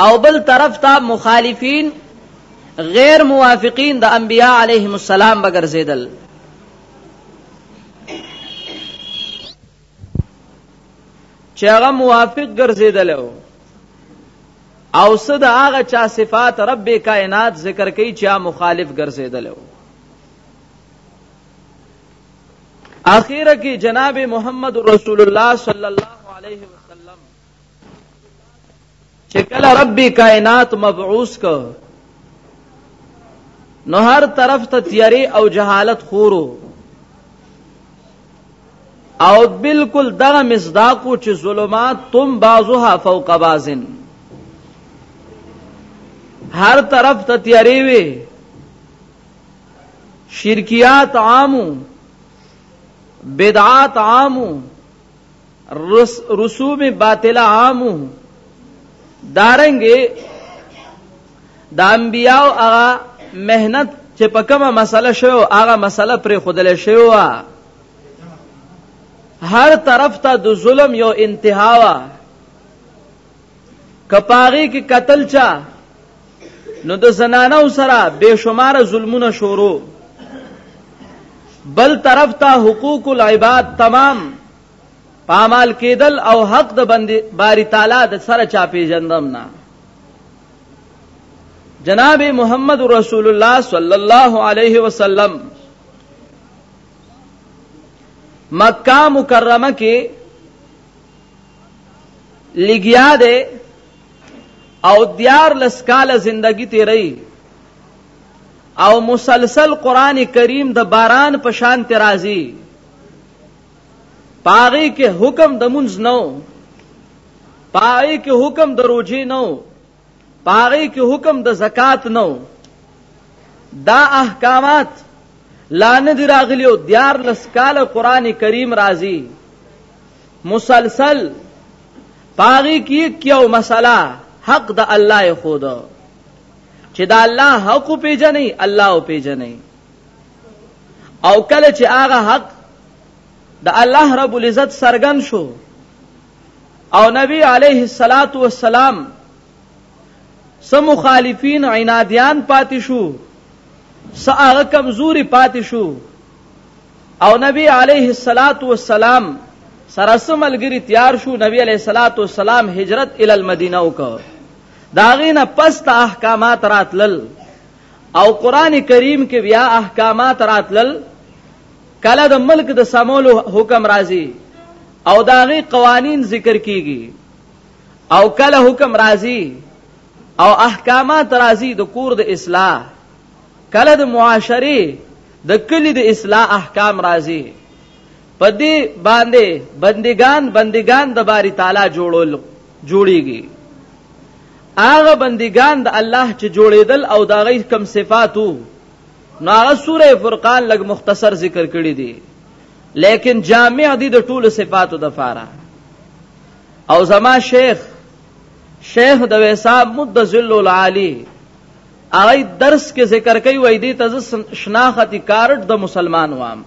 او بل طرف ته مخالفین غیر موافقین د انبیاء علیهم السلام بګرځیدل چې هغه موافق ګرځیدل او صد هغه چا صفات رب کائنات ذکر کوي چې مخالف ګرځیدل اخیره کې جناب محمد رسول الله صلی الله علیه وسلم چې کله رب کائنات مبعوث کو نو هر طرف ته تیاری او جهالت خورو او بالکل دغه مصداقو چې ظلمات تم بعضها فوق بعضن هر طرف ته تیاری وي شرکیات عامو بدعات عامو رسوم باطل عامو دارنګ د انبیاو هغه مهنت چې په کومه مسله شو هغه مسله پرې خودل شو هر طرف ته د ظلم یو انتها وا کپاغي کې قتل چا نو د زنانو سره بے شمار ظلمونه شروع بل طرف ته حقوق العباد تمام پامال کېدل او حق د بندي باری تعالی د سره چا پیژندم نه جناب محمد رسول الله صلی الله علیه وسلم مکه مکرمه کې لګیا دی او دیار لسکال زندگی تیری او مسلسل قران کریم د باران په شان ترازی پاغي کې حکم د منځ نو پاغي کې حکم د روزي نو پاغي کې حکم د زکات نو دا احکامات لانه دی راغلی او دیار لسکال قران کریم راضی مسلسل پاغي کې کیو مسله حق د الله خود چې دا الله حق پیژنې الله پیژنې او کله چې هغه حق د الله رب العزت سرګن شو او نبی علیه الصلاۃ والسلام سم مخالفین عنادیان پاتې شو ساغه کمزوري پاتې شو او نبی علیه الصلاۃ والسلام سره سملګری تیار شو نبی علیه الصلاۃ والسلام هجرت ال المدینه وکړ داغینه پس ته احکامات راتلل او قران کریم کې بیا احکامات راتلل کله د ملک د سمولو حکم راځي او داغي قوانین ذکر کیږي او کله حکم راځي او احکامات راځي د کور د اصلاح کله د معاشري د کلی د اصلاح احکام راځي په دې باندې بندگان بندگان د باری تعالی جوړول جوړیږي هغه بندګان د الله چې جوړېدل او د هغه کم صفات وو نو هغه سوره فرقان لګ مختصر ذکر کړی دی لیکن جامع دی د ټولو صفاتو د فاره او زما شیخ شیخ د وساب مد ذل العالی هغه درس کې ذکر کوي وای دی ته شناختی کارت د مسلمان وام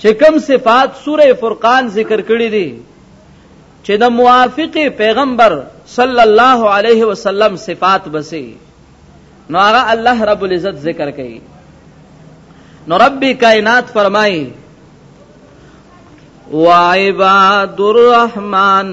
چې کوم صفات سوره فرقان ذکر کړی دي چې د موافق پیغمبر صلی الله علیه وسلم صفات بسي نو هغه الله رب العزت ذکر کوي نو رب کائنات فرمایي وعباد الرحمن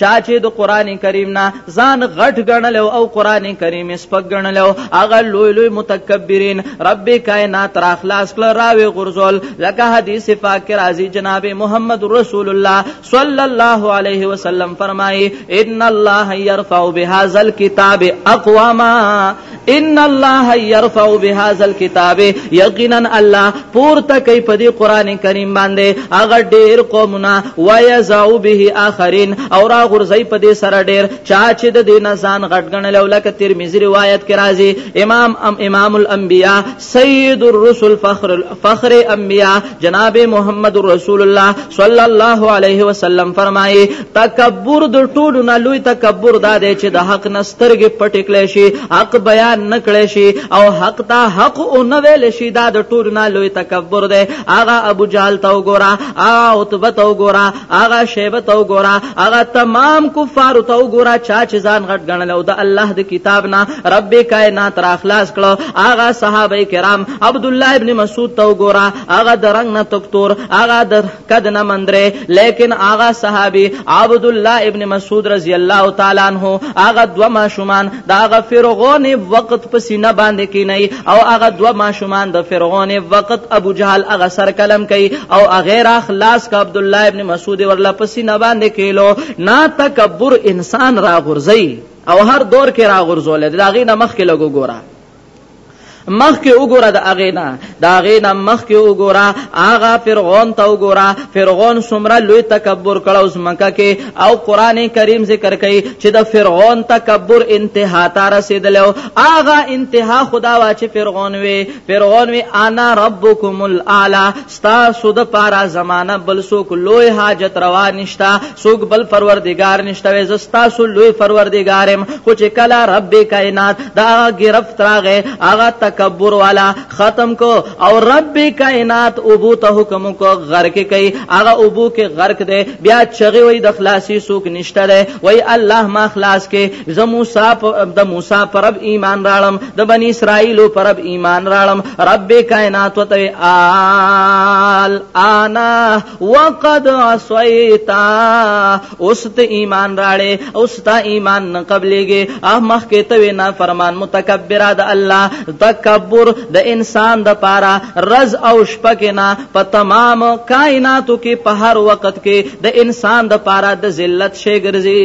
چا چې د قران کریم نه ځان غټ ګڼل او قران کریم سپک ګڼل هغه لوی لوی متکبرین رب کائنات را خلاص کړ راوي غرزول لکه حدیث پاک راضی جناب محمد رسول الله صلی الله علیه وسلم فرمایي ان الله يرفع بهذا الكتاب اقواما ان الله يرفع بهذا الكتاب یقینا الله پورته کوي په دې قران کریم باندې هغه ډیر قومونه ويزاو به اخرين او را غرزي په دې سره ډیر چا چې د دین ځان غټګنل او لکه ترمذی روایت کې راځي امام ام امام الانبیاء سید الرسل فخر فخر انبیاء جناب محمد رسول الله صلی الله علیه وسلم فرمایي تکبر د ټولو نه لوی تکبر دا دی چې د حق نسترګې پټ کړي شي حق بیان نکړي شي او حق ته حق او نه ویل شي دا د ټولو نه لوی تکبر دی هغه ابو جهل ته وګوره او عتبه ته وګوره اغه شیبه تو ګورا اغه تمام کفار تو ګورا چا چې ځان غټ غنل او د الله د کتاب نه رب کائنات را خلاص کړو اغه صحابه کرام عبد الله ابن مسعود تو ګورا اغه د رنگ نه تکتور اغه د قد نه مندره لیکن اغه صحابي عبد الله ابن مسعود رضی الله تعالی عنہ اغه دو ماشومان د هغه فرعون وقت په سینه باندې کینی او هغه دوه ماشومان د فرعون وقت ابو جهل هغه سر کلم کوي او غیر اخلاص کا عبد الله ابن مسعود ورلا په سینه باندې کیلو نا تکبر انسان را غورځي او هر دور کې را غورځول دا غي نه مخ کې لګو ګوره مخکې وګوره د هغې نه د هغې نه مخکې وګوره هغه فرعون ته وګوره فرعون څومره لوی تکبر کړو زمکه کې او قران کریم ذکر کوي چې د فرعون تکبر انتها ته رسیدلو هغه انتها خدا وا چې فرعون وي فرعون وي انا ربکم الاعلى ستاسو د پاره زمانه بل څوک لوی حاجت روا نشتا څوک بل پروردگار نشته وې زه ستاسو لوی پروردگارم خو چې کله رب کائنات دا گرفت راغې هغه تکبر والا ختم کو او رب کائنات ابو ته حکم کو غرق کوي هغه ابو کې غرق دی بیا چغي وې د خلاصي څوک نشته دی وې الله ما خلاص کې زه موسی د موسی پر رب ایمان راړم د بنی اسرائیل پر رب ایمان راړم رب کائنات وته آل انا وقد اسویتا اوست ایمان راړې اوست ایمان نه قبلېږي اه مخ کې ته وینا فرمان متکبر د الله تکبر د انسان د پاره رز او شپکنا په تمام کائناتو کې په هر وخت کې د انسان د پاره د ذلت شي ګرځي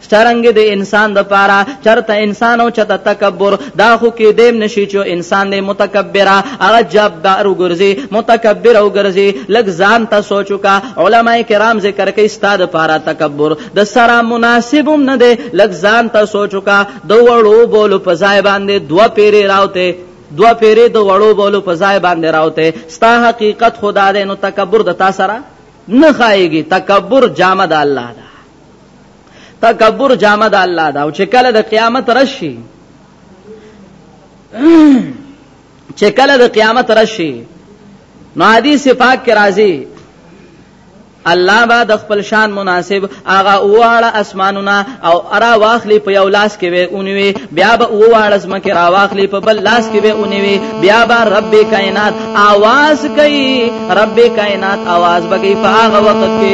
چرنګ د انسان د پاره چرته انسان او چته تکبر دا خو کې دیم نشي چې انسان دې متکبر هغه جبار وګرځي متکبر وګرځي لګ ځان ته سوچو کا علما کرام ذکر کوي استاد پاره تکبر د سره مناسبم نه دی لګ ځان ته سوچو کا د وړو بولو په ځای باندې دوه پیری راوته دو پیری د وړو بولو په ځای باندې راوته ستا حقیقت خدا دې نو تکبر د تا سره نه خایږي تکبر جامه د الله ده تکبر جامه د الله دا او چې کله د قیامت راشي چې کله د قیامت راشي نو حدیث پاک کې راځي الله با د خپل شان مناسب هغه واړه اسمانونه او ارا واخلی په یو لاس کې وي اونوي بیا به واړه زمکه را واخلی په بل لاس کې وي اونوي بیا به رب کائنات आवाज کوي رب کائنات आवाज بګي په هغه وخت کې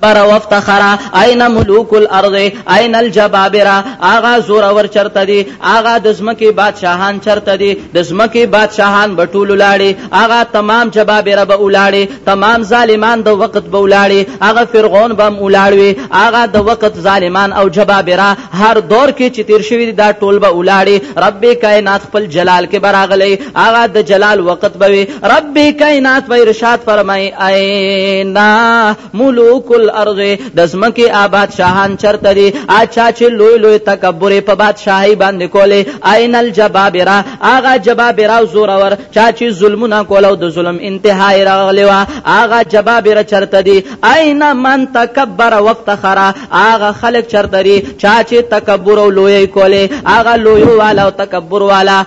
تکبر او افتخر اين ملوک الارض اين الجبابره اغا زور ور چرته دي اغا د زمکه بادشاهان چرته دي د زمکه بادشاهان بټول لاړي اغا تمام جبابره به ولاړي تمام ظالمان د وخت به ولاړي اغا فرعون بم ولاړوي اغا د وخت ظالمان او جبابره هر دور کې چې تیر شوی دا ټول به ولاړي رب کائنات خپل جلال کې براغلي هغه د جلال وخت به وي رب کائنات به ارشاد فرمای اینا ملوک الارض د زمکه آباد شاهان چرته دي اچا چې لوی لوی تکبر په بادشاہي باندې کوله عین الجبابره هغه جبابره زورور چا چې ظلمونه کوله د ظلم انتهای راغلی و هغه جبابره چرته دي اینا من تکبر وافتخر هغه خلک چرته دي چا چې تکبر او لوی کوله هغه لوی والا او تکبر والا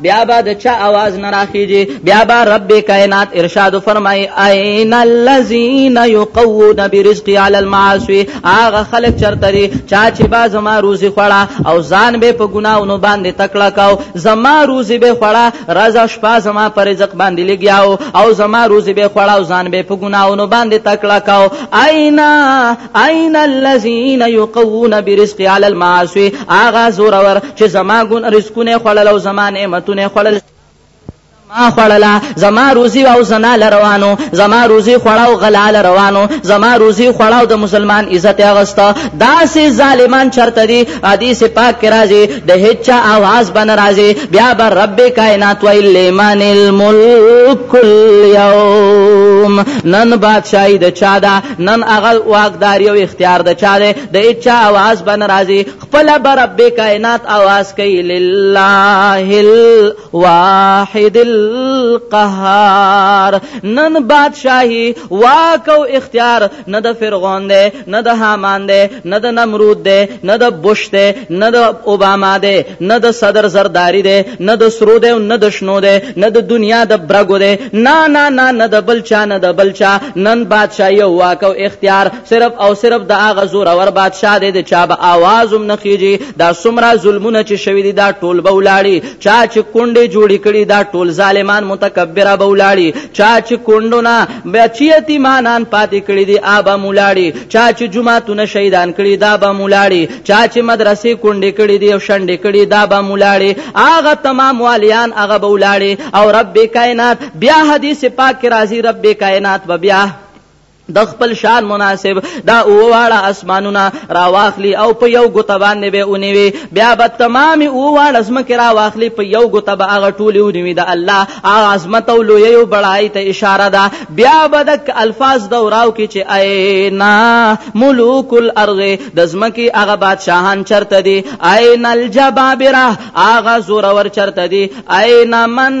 بیا با د چا आवाज نه راخیږي بیا با رب کائنات ارشاد فرمای اين الذين يقوون برزق على المعاصي اغه خلق چرته دي چا چې با زما روزي خړه او ځان به په ګناونو باندې تکړه کاو زما روزي به خړه رضا شپه زما پر رزق باندې لګیاو او زما روزي به خړه او ځان به په ګناونو باندې تکړه کاو اين اين الذين يقوون برزق على المعاصي اغه زورور چې زما ګون رزقونه خوړل او زما نعمتونه خوړل ما خړلا زما روزي او زنا لروانو زما روزي خړاو غلال روانو زما روزي خړاو د مسلمان عزت اغستا داسې ظالمان چرته دي حدیث پاک کې راځي د هیڅ आवाज بن راځي بیا بر رب کائنات ویل ایمان الملک کل یوم نن بادشاہي د چا ده نن هغه واقداري او اختیار د چا ده د هیڅ आवाज بن راځي خپل برب کائنات आवाज کوي لله الواحد القهار نن بادشاہي واک او اختیار نه د فرعون دی نه د هامان دی نه د نمرود دی نه د بوش دی نه د اوباما دی نه د صدر زرداری دی نه د سرو دی نه د شنو دی نه د دنیا د برګو دی نه نه نه نه د بلچا نه د بلچا نن بادشاہي واک او اختیار صرف او صرف د هغه زور اور بادشاہ دی د چا به आवाज هم نه خيږي دا سمرا ظلمونه چې شوی دي دا ټول به ولاړی چا چې کونډې جوړې کړي دا ټول ظالمان متکبره به ولاړی چا چې کونډونه بچی یتیمانان پاتې کړي دي آبا مولاړي چا چې جمعهتونه شهیدان کړي دا به مولاړي چا چې مدرسې کونډې کړي دي او شنډې کړي دا به مولاړي هغه تمام والیان هغه به ولاړي او رب کائنات بیا حدیث پاک راځي رب کائنات به بیا د خپل شان مناسب دا اوواړه اسمانونه راواخلی او په یو ګوت باندې به اونیوي بیا به تمام اوواړه زمکه راواخلی په یو ګوت به هغه ټول اونیوي د الله هغه عظمت او لوی او بڑای ته اشاره ده بیا به د الفاظ دوراو کې چې اینا ملوک الارض د زمکه هغه بادشاهان چرته دي اینا الجبابره هغه زورور چرته دي اینا من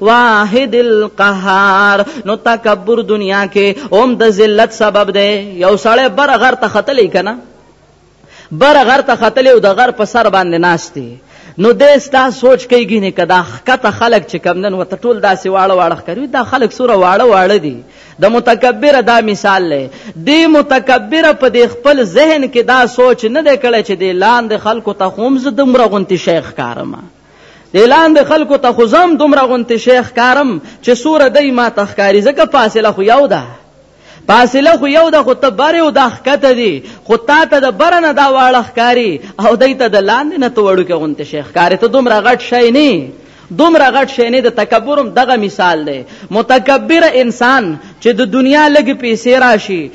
واحد القهار نو تکبر دنیا کې اوم د ذلت سبب دی یو سړی بر غر ته خطلې کنا بر غر ته خطلې او د غر په سر باندې ناشتي نو دې ستا سوچ کوي نه کدا خکته خلک چې کم نن وته ټول داسې واړه واړه کوي دا خلک سوره واړه واړه دي د متکبر دا مثال لې دې متکبر په دې خپل ذهن کې دا سوچ نه دی کړی چې دې لاند خلکو ته خومز دمر غونتی شیخ کارما دې لاندې خلکو ته خو زم دومره غونتې شیخ کارم چې سوره دی ما تخکاری ځکه فاصله خو یو ده فاصله خو یو ده خو ته بره او د ښکته دی خو تا ته د بره نه دا واړه ښکاری او دای ته د لاندې نه توړو کې غونتې شیخ کاری ته دومره غټ شی نه دومره غټ شی نه د تکبرم دغه مثال دی متکبر انسان چې د دنیا لګ پیسې راشي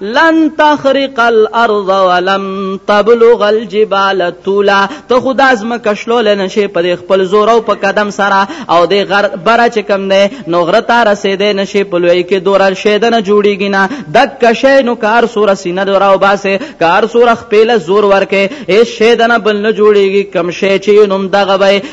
لن تخرق الارض ولم تبلغ الجبال طولا ته خدا زما کښلول نشي پر خپل زور او په قدم سره او د غر بره چې کم نه نو غره ته رسیدې نشي په لوی کې دور شیدنه جوړیږي نه د کشه نو کار سور سینه دور او باسه کار سور خپل زور ورکه هیڅ شیدنه بل نه جوړیږي کم شی چې نوم دغه وي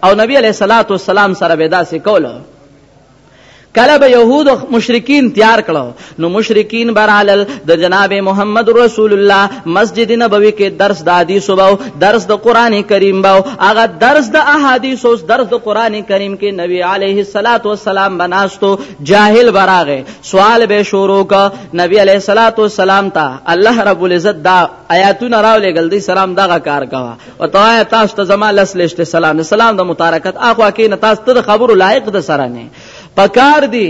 او نبی علیہ الصلات والسلام سره به داسې کول کله به يهود او مشرکین تیار کړو نو مشرکین برالل د جناب محمد رسول الله مسجد نبوي کې درس د حدیث او درس د قران کریم باو هغه درس د احادیث او درس د قران کریم کې نبی عليه الصلاه والسلام بناستو جاهل براغه سوال به شروع کا نبی عليه الصلاه والسلام ته الله رب العزت دا آیاتونه راولې ګل دي سلام دغه کار کوا وتایا تاسو ته زما لس لشت سلام نه سلام د متارکت اخوا کې نه تاسو ته خبرو لایق د سره نه پکار دی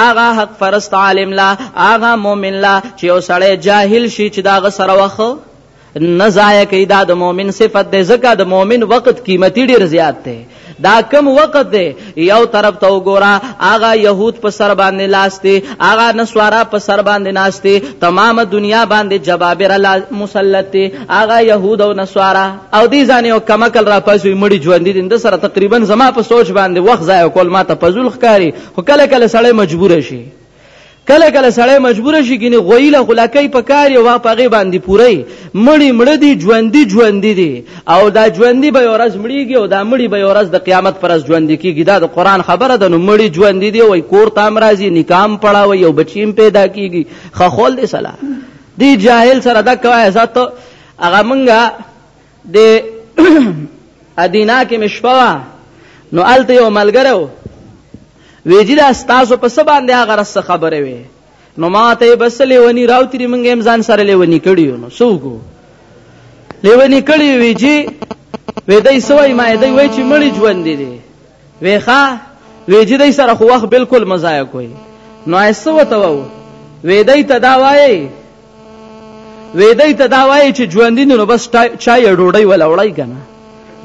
آغا حق فرست عالم لا آغا مومن لا چې یو سړی جاهل شي چې دا غ سره وخه نزایا کی دا د مؤمن صفت ده زکه د مؤمن وخت قیمتي ډیر زیات ده دا کم وخت دی یو طرف ته وګوره هغه يهود په سر باندې لاسته هغه نسوارا په سر باندې ناشته تمام دنیا باندې جوابر مسلط دی هغه يهود او نسوارا او دې ځان یو کمکل را پاسوي مړي ژوند دي د سره تقریبا زما په سوچ باندې وخت ځای کول ما ته پزول ښکاری خو کله کله سړی مجبور شي کله کله سړی مجبور شي کینه غویله خلاکې په کار یو وخت هغه باندې پوری مړی مړ دی ژوندۍ ژوندۍ دی او دا ژوندۍ به ورځ مړیږي او دا مړی به ورځ د قیامت پر ورځ ژوندۍ کیږي دا د قران خبره ده نو مړی ژوندۍ دی وای کور تام راځي نکام پړاوي او بچیم پیدا کیږي خخول دی سلام دی جاهل سره دا کوي ذات هغه منګه د ادینا کې مشپوا نو الته یو ملګرو ویجی دا تاسو په سبا باندې هغه رس خبره وي نو ما ته بس لیونی راوتری مونږ هم ځان سره لیونی کړیو نو سوګو لیونی کړی ویجی وې دای سوې ما دای وای چې مړی ژوند دي وې ښا وې چې دای سره خو وخت بالکل مزایا کوي نو ایسو ته وو وې دای ته دا وایي ویدای ته دا وایي چې ژوندي نو بس چای ډوډۍ ولا وړای کنه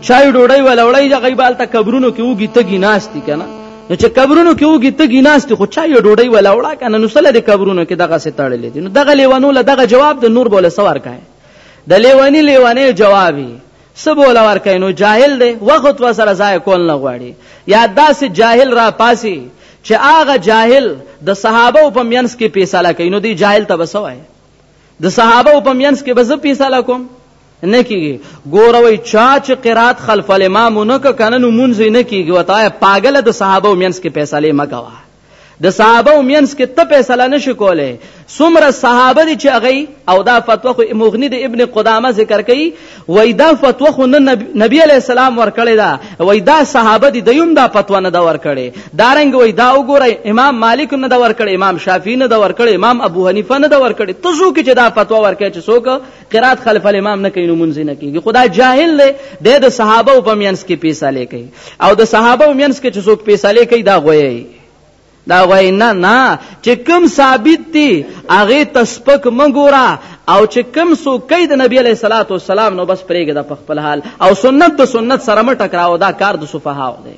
چای ډوډۍ ولا وړای چې غیبال ته قبرونو کې وګي تګي ناشتي کنه نو چې قبرونو کې وګي تګي ناشتي خو چای ډوډۍ ولا وړا کنه نو سره د قبرونو کې دغه ستړلې دي نو دغه لیوانو له دغه جواب د نور بوله سوار کای د لیوانی لیوانې جوابي څه بوله ورکوي نو جاهل دی وخت وسره ځای کول نه غواړي یا داسې جاهل را پاسي چې هغه جاهل د صحابه په مینس کې فیصله کوي نو دی جاهل ته بسوي د صحابه په مینس کې بز فیصله کوم نه کیږي ګوروي چا چې قرات خلف الامام نه ک کنه نو مونږ نه کیږي وتایا پاگل د صحابه مینس کې فیصله مګوا د صحابه او مینس کې ته فیصله نشي کوله څومره صحابه دي چې هغه او دا فتوا خو مغنی د ابن قدامه ذکر کوي وای دا فتوا خو نه نبی علی السلام ورکړی دا وای دا صحابه دي دیم دا فتوا نه دا ورکړي دارنګ وای دا وګوره امام مالک نه دا ورکړي امام شافعی نه دا ورکړي امام ابو حنیفه نه دا ورکړي تاسو کې چې دا فتوا ورکړي چې څوک قرات خلف الامام نه کوي نو مونږ نه کیږي خدا جاهل دی د د صحابه او پمینس کې پیساله کوي او د صحابه او مینس کې چې څوک پیساله کوي دا غوي دا غوي نه نه چې کم ثابت دي هغه تسپک مګورا او چې کم سو کوي د نبی علی صلوات و سلام نو بس پرېګه د خپل حال او سنت د سنت سره مټ کراو دا کار د صفهاو دی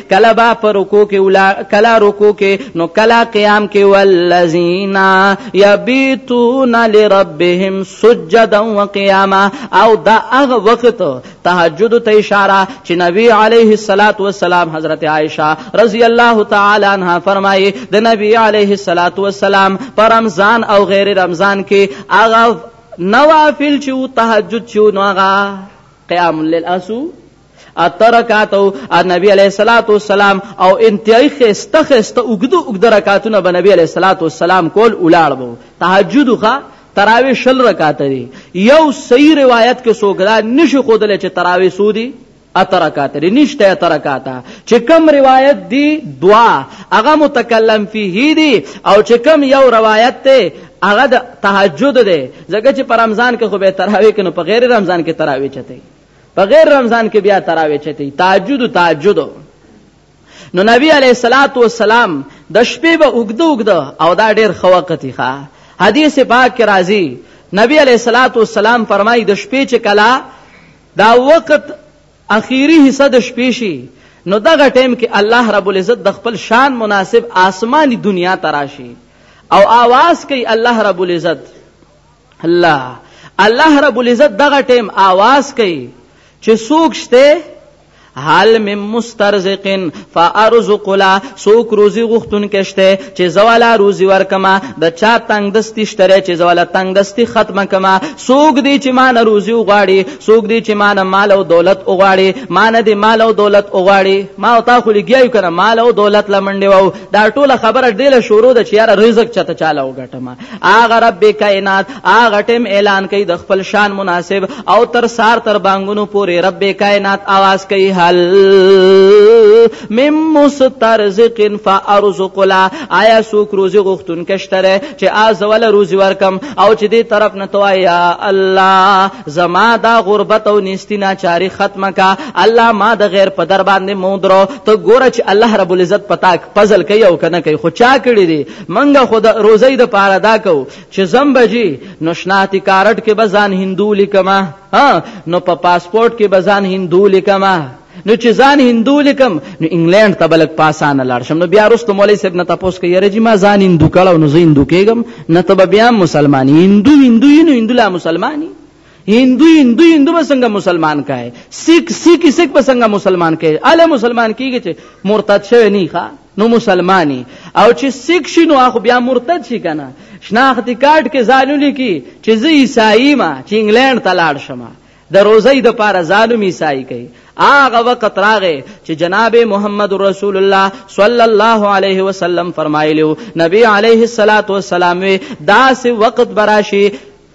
کله با پر رکوع کې ولا کله رکوع کې نو کله قیام کې والذین یبیتون لربهم سجدا وقیاما او دا هغه وخت تهجد ته اشاره چې نبی علیه الصلاۃ والسلام حضرت عائشه رضی الله تعالی عنها فرمایي د نبی علیه الصلاۃ والسلام پر رمضان او غیر رمضان کې هغه نوافل چې تهجد چې نو هغه قیام الليل اسو اته رکعاتو نبی علیہ الصلوۃ والسلام او انتهایی خسته خسته وګدو وګد رکعاتونه به نبی علیہ الصلوۃ والسلام کول ولاړ وو تهجد خو تراوی شل رکعات دی یو صحیح روایت کې سوګرا نشو خودل چې تراوی سودی اته رکعات لري نشته اته رکعات چې کم روایت دی دعا هغه متکلم فيه دی او چې کم یو روایت ته هغه د تهجد دی ځکه چې په رمضان کې خو به تراوی کنو په غیر رمضان کې تراوی چته په غیر رمضان کې بیا تراوی چتی تهجد تهجد نو نبی علیہ الصلات والسلام د شپې به وګد وګد او دا ډیر خو وخت ښه حدیث پاک کې راځي نبی علیہ الصلات والسلام فرمایي د شپې چې کلا دا وخت اخیری حصہ د شپې شي نو دغه ټیم کې الله رب العزت د خپل شان مناسب آسماني دنیا تراشي او آواز کوي الله رب العزت الله الله رب العزت دغه ټیم आवाज کوي چې سوک شته حال من مسترزقن فارزق لا سوک روزی غختون کشته چې زوالا روزی ورکما د چا تنگ دستی شتره چې زوالا تنگ دستی ختمه کما سوک دی چې مان روزی وغاړي سوک دی چې مان مال او دولت وغاړي مان دی مال او دولت وغاړي ما او تا خو لګیایو کنه مال او دولت لمنډي وو دا ټوله خبره ډیله شروع د چې یار رزق چته چاله وګټم اغه رب کائنات اغه ټیم اعلان کوي د خپل شان مناسب او تر سار تر بانګونو پورې رب کائنات आवाज کوي هل مم مسترزق فارزق لا آیا سوک روزي غختون کشتره چې از ول روزي ورکم او چې دې طرف نه تو یا الله زما دا غربت او نستی ناچاری ختمه کا الله ما د غیر په در باندې مودرو ته ګوره چې الله رب العزت پتاک پزل کوي او کنه کوي خو چا کړی دی منګه خود روزي د پاره دا کو چې زم بجی نو شناتی کارت کې بزان هندو لیکما ها نو په پاسپورت کې بزان هندو لیکما نو چې ځان هندو لیکم نو انګلند ته بلک پاسانه لاړ شم نو بیا رستم مولوی صاحب نه تاسو کې یاره جی ما ځان هندو کړه نو زه هندو کېږم نه ته بیا مسلمان هندو هندو نو هندو لا مسلمانی هندو هندو هندو بسنګ مسلمان کای سیک سیک سیک بسنګ مسلمان کای اله مسلمان کیږي چې مرتد شوی نه ښا نو مسلمانی او چې سیک شي نو اخو بیا مرتد شي کنه شناختی کارت کې ځانو لیکي چې زه عیسائی ما چې انګلند ته لاړ شم د روزي د پاره ظالم عیسائی کوي هغه وخت راغې چې جناب محمد رسول الله صلی الله علیه وسلم فرمایلیو نبی علیه الصلاۃ والسلام دا سه وخت براشي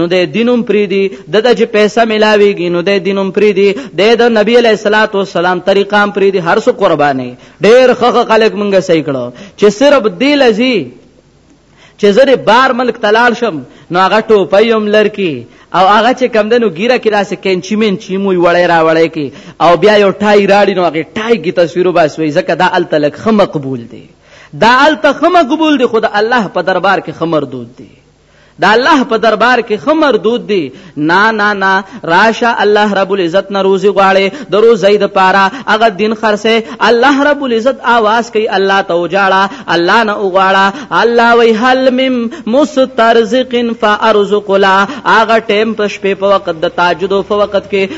نو د دینوم پری دی د د چې پیسې ملاويږي نو د دینوم پری دی د د نبی علی صلوات و سلام طریقام پری دی هر څو قرباني ډېر خخ خلک مونږه صحیح کړو چې صرف دی لذي چې زه د بار ملک تلال شم نو هغه ټوپۍ هم لرکی او هغه چې کم دنو ګیره کې داسې کینچی من چی موي وړی را وړی کی او بیا یو ټای راړي نو هغه ټای کی تصویرو باسوي ځکه دا ال تلک خمه قبول دی دا ال ته خمه قبول دی خو د الله په دربار کې خمر دود دی د الله په دربار کې خه مردود دي نا نا نا راشه الله رب العزت نه روزي غواړي د روزي د پاره هغه دین خرسه الله رب العزت आवाज کوي الله ته وجاړه الله نه وغواړه الله وی هل مم مسترزق فارزق لا هغه ټیم په شپې په وخت د تاجد او په وخت کې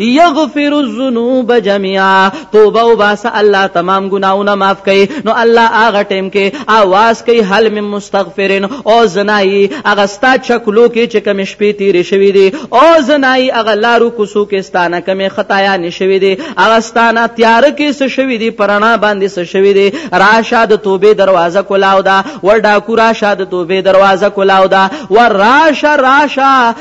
یغفر الذنوب جميعا توبه او باس الله تمام ګناونه معاف کړي نو الله هغه ټیم کې आवाज کوي حل من مستغفرین او زنای هغه ستا چکلو کې چې کم شپې تیر شوی دی او زنای هغه لارو کوسو کې ستانه کم خطایا نشوي دی هغه ستانه تیار کې څه شوی دی پرانا باندې څه شوی دی راشه د توبه دروازه کولاو دا ور ډاکو راشه د توبه دروازه کولاو دا ور راشه راشه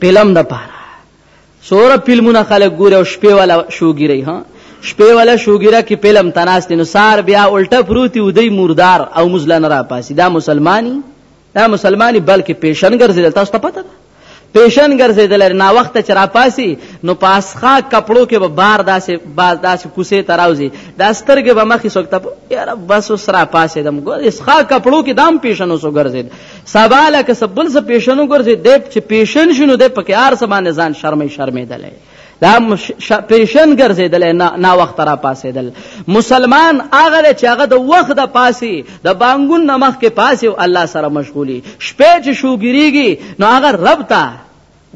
فلم د پاره سوره فلمونه خلک ګوره او شپې والا شوګیری ها شپې والا شوګیره کې فلم تناست نو سار بیا الټه پروتي ودی مردار او مزلن را پاسي دا مسلمانی دا مسلمانی بلکې پیشن ګرځیدل تاسو ته پته پیشن ګرځیدل نه وخت چې را پاسي نو پاسخه کپړو کې به بار داسې باز داسې کوسه تراوزی دا سترګې به مخې سوکته یاره بس سره پاسې دم ګور اسخه کپړو کې دام پیشن وسو ګرځید سبا لکه څه بل څه پیشن وګرځي دی چې پیشن شنو دی پکې هر څه باندې ځان شرمې شرمېدلی دا پیشن ګرځیدل نه نا وخت را پاسېدل مسلمان هغه چې هغه د وخت د پاسي د بانګون نمخ کې پاسي او الله سره مشغولي شپې چې شوګریږي نو هغه رب ته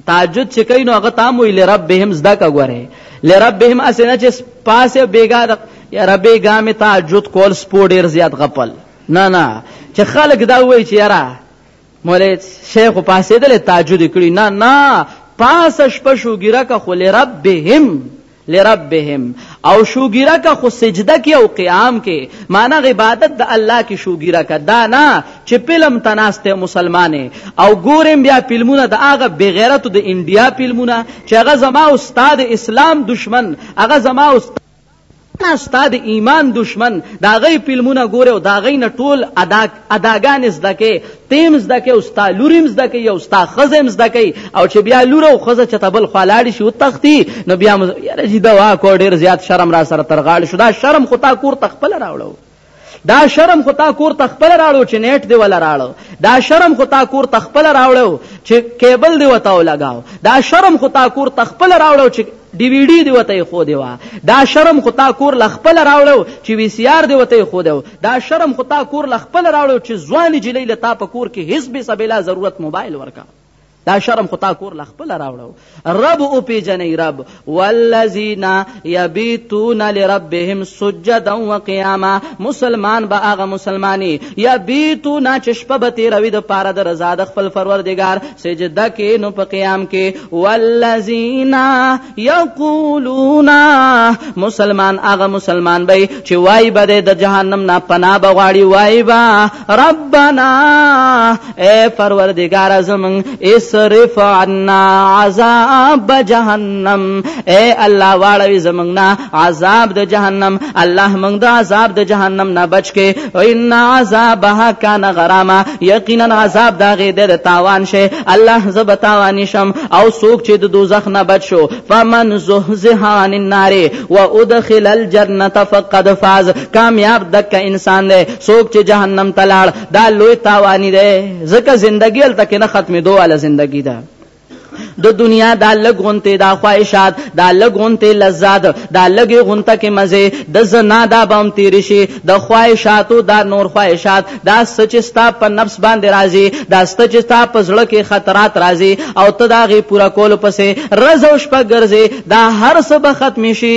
تهجد چې کوي نو هغه تام وي لربهم زده کا غوري لربهم اسنه چې پاسه بیګا د یا ربي ګامه تهجد کول سپو ډیر زیات غپل نه نه چې خلک دا وایي چې یاره مولای شیخ پاسه دل تهجد کړی نه نه پاسه شپه شو ګیره کا خو لربهم لربهم او شوګیره کا خو سجده کې او قیام کې معنی عبادت د الله کې شوګیره کا دا نه چې فلم تناسته مسلمانې او ګورم بیا فلمونه د هغه بغیرت د انډیا فلمونه چې هغه زما استاد اسلام دشمن هغه زما استاد استاد ایمان دشمن دا غي فلمونه ګوره او دا غي نه ټول ادا اداګان زده کې ته هم زده کوي او ستا لور هم زده کوي او ستا ښځه هم زده کوي او چې بیا لور او ښځه چېرته بل خوا لاړې شي وتښتي نو بیا مو یاره جي دا واکو ډېر زیات شرم را سره تر غاړې شو دا شرم خو تا کور ته خپله راوړو دا شرم خو تا کور ته خپل راړو چې نیټ دی ولا راړو دا شرم خو تا کور ته خپل راوړو چې کیبل دی وتاو لگاو دا شرم خو تا کور ته خپل راوړو چې ډي وي ډي دی وته خو دی وا دا شرم خو تا کور ل خپل راوړو چې وی سي ار دی وته خو دی دا شرم خو تا کور ل خپل راوړو چې ځواني جلی لتا په کور کې هیڅ به سبلا ضرورت موبایل ورکا دا شرم خو تا کور ل خپل راوړو رب او پیجنې رب والذین یبیتون لربهم سجدا وقیاما مسلمان با هغه مسلمانی یا بیتو نا چې شپه به تیروي د پاره د رضا د خپل فروردګار سجده کې نو په قیام کې والذین یقولون مسلمان هغه مسلمان به چې وای به د جهنم نه پناه بغواړي وای با ربنا اے پروردگار زمون اسرف عنا عذاب جهنم اے الله واړوي زمون نه عذاب د جهنم الله مونږ د عذاب د جهنم نه بچ کې ان عذابها کان غراما یقینا عذاب دا غې د تاوان شي الله زب تاوان شم او سوک چې د دوزخ نه بچ شو فمن زهزه عن النار وادخل الجنه فقد فاز کامیاب دک انسان دی سوک چې جهنم تلاړ دا لوی تاوانی ده ځکه زندگی الته کې نه ختمې دوه والا زندگی ده د دنیا دا لګونته دا خواهشات دا لګونته لذات دا لګي غونته کې مزه د زنا دا بام تیر شي د خواهشاتو دا نور خواهشات دا سچ ستا په نفس باندې راځي دا سچ ستا په زړه کې خطرات راځي او ته دا غي پورا کول پسې رز او شپه ګرځي دا هر څه به ختم شي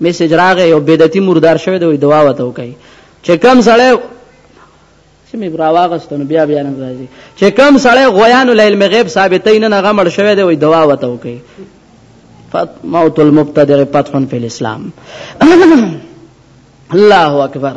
میسج راغې یو بدعتي مردار شوی دی دوا وته کوي چې کم سړی چې مې راواغستنو بیا بیا نه راځي چې کم سړی غویانو لیل مغیب ثابتې نه غمړ شوی دی وي دوا وته کوي موت المبتدع فتح فی الاسلام الله اکبر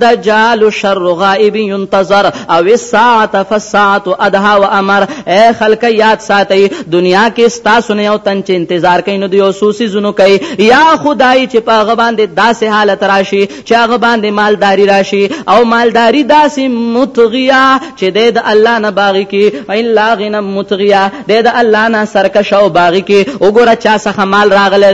دجال شر غائب ينتظر او الساعت فالساعت ادها و امر اے خلق یاد ساتي دنیا کې ستاسو نه یو تن چې انتظار کوي نو دیو سوسی زونو کوي یا خدای چې په غبان دې داسې حالت راشي چې هغه باندې مالداری راشي او مالداری داسې متغیا چې د الله نه باغی کې الا غنا متغیا د الله نه سرکش او باغی کې وګوره چا څخه مال راغله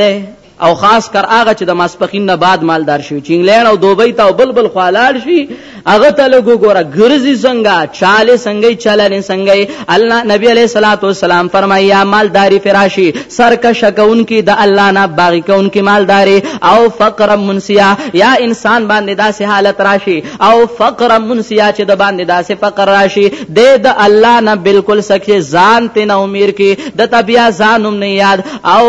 او خاص کر هغه چې د ماسپخین نه بعد مالدار شي چې انګلند او دوبۍ ته او بل بل خوالاړ شي هغه ته لګو ګوره ګرځي څنګه چاله څنګه چلنې څنګه الله نبی علیہ الصلوۃ والسلام فرمایا مالداری فراشي سرکش کون کی د الله نه باغی کون کی مالداری او فقر منسیا یا انسان باندې داسې حالت راشي او فقر منسیا چې د باندې داسې فقر راشي د الله نه بالکل سکه ځان ته نه امیر کی د طبيعت ځانم نه یاد او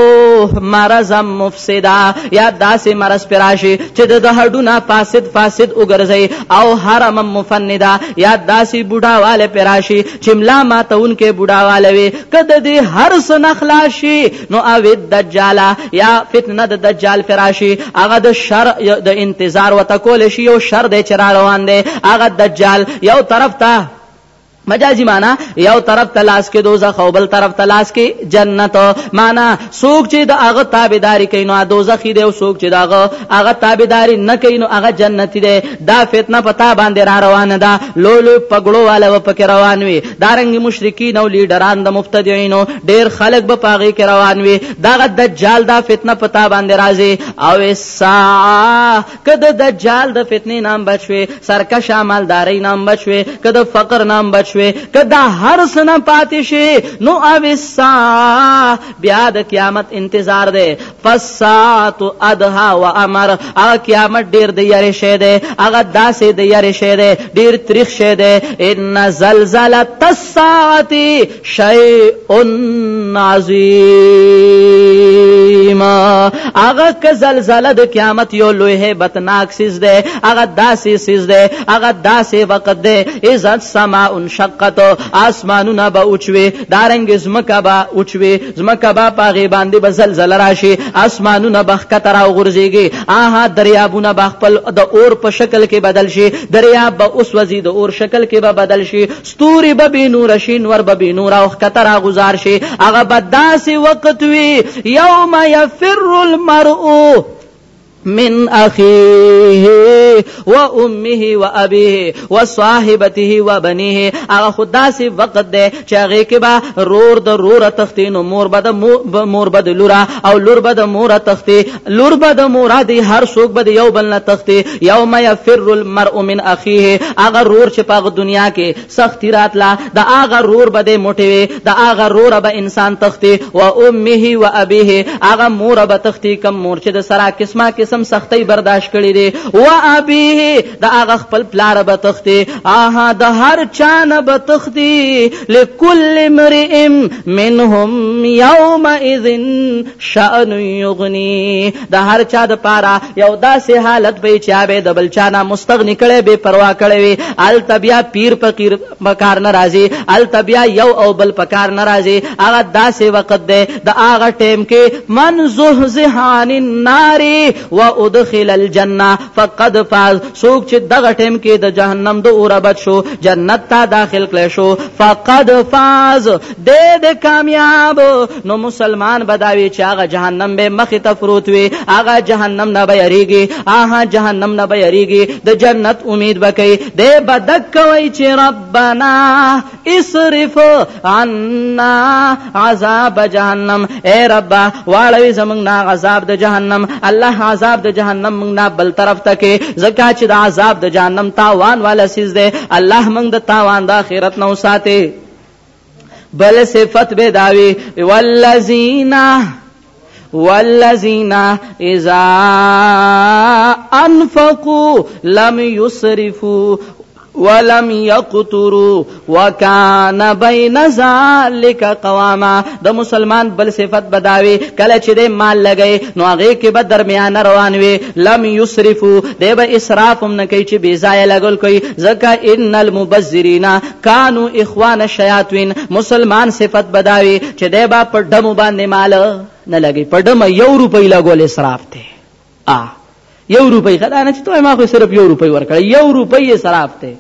مرض مفسدا یا داسې مرض پراشي چې د هډونه فاسد فاسد وګرځي او حرم مفندا یا داسې بوډاواله پراشي چې ملا ماتون کې بوډاواله وي کده دې هر سنخلاشي نو او دجال یا فتنه د دجال پراشي هغه د شر د انتظار وتکول شي او شر د چر روان دي هغه دجال یو طرف ته مجازي معنا یو طرف ته لاس کې دوزخ او بل طرف ته لاس کې جنت معنا څوک چې د هغه تابعداري کوي نو دوزخ دی او څوک چې دغه هغه تابعداري نه کوي نو هغه جنت دی دا فتنه پتا باندې را روانه ده لولو پګړو والا و پکې روان وي دارنګ مشرکین او لیډران د مفتدیینو ډیر خلک به پاغي کې روان وي دغه دجال دا فتنه پتا باندې راځي او سا که د دجال د فتنې نام بچ شوې سرکش عملدارۍ نام بچ شوې که د فقر نام بچ شوې که د هر څه نه پاتې شي نو اوسا بیا د قیامت انتظار دی فسات ادها و امر هغه قیامت ډیر د یری شه دی هغه داسې د یری شه دی ډیر تریخ شه دی ان زلزله الساعه شيء عظيم هغه ک زلزله د قیامت یو لوی هیبت ناک سیز ده هغه داسې سیز ده هغه داسې وخت ده عزت سما انشقت اسمانونه به اوچوي دارنګ زمکه به اوچوي زمکه به پاغي باندې به زلزله راشي اسمانونه به خطر او غورځيږي آها دریابونه به خپل د اور په شکل کې بدل شي دریاب به اوس وزي د اور شکل کې به بدل شي ستوري به بې نوره شي، نور به بې نوره او ښکته راغوځار شي، هغه به داسې وخت وي، یوم یفر المرء من اخیه و امه و ابیه و صاحبته و بنیه هغه خدا سي وخت ده چې هغه کې با رور د رور تختین مور بد مور بد لورا او لور بد مور تختی لور به د مرادي هر څوک به د یو بل نه تختی یوم یفر المرء من اخیه هغه رور چې په دنیا کې سختی راتله د هغه رور به د موټي وي د هغه رور به انسان تختی و امه و ابيه هغه مور به تختی کم مور چې د سرا قسمه قسم سختي برداشت کړي دي و ابيه د هغه خپل پلار به تختی آها د هر چا نه به تختی لكل امرئ منهم يومئذ شأن یغنی د هر چا د پاره یو داسې حالت به چې به د بل چا نه مستغنی کړي به پروا کړي وي ال تبیا پیر فقیر مکار ناراضي ال تبیا یو او بل پکار ناراضي هغه داسې وخت دی د هغه ټیم کې من زهزهان النار و ادخل الجنه فقد فاز سوک چې دغه ټیم کې د جهنم د اور بچ شو جنت ته داخل کړي شو فقد فاز د کامیاب نو مسلمان بداوی چې هغه جهنم به مخ ته فروت وي هغه جهنم نه بیریږي آها جهنم نه بیریږي د جنت امید وکي د بدک کوي چې ربنا اصرف عنا عذاب جهنم اے رب واړوي زمنګ نه عذاب د جهنم الله عذاب د جهنم موږ نه بل طرف ته کې زکه چې د عذاب د جهنم تاوان والا سیز ده الله موږ د تاوان د اخرت نو ساتي بل صفت به داوي والذین والذین اذا انفقوا لم يسرفوا ولم يقتروا وكان بين ذلك قواما د مسلمان بل صفت بداوي کله چې د مال لګي نو هغه کې به درمیان روان وي لم يسرفوا د به اسراف هم نه کوي چې بي ځای لګول کوي ځکه ان المبذرين کانو اخوان الشیاطین مسلمان صفت بداوی چې دی با په ډمو باندې مال نه لګي په ډمه یو روپۍ لګول اسراف دی ا یو روپۍ خدا نه چې ته ما خو صرف یو روپۍ ورکړ یو روپۍ اسراف دی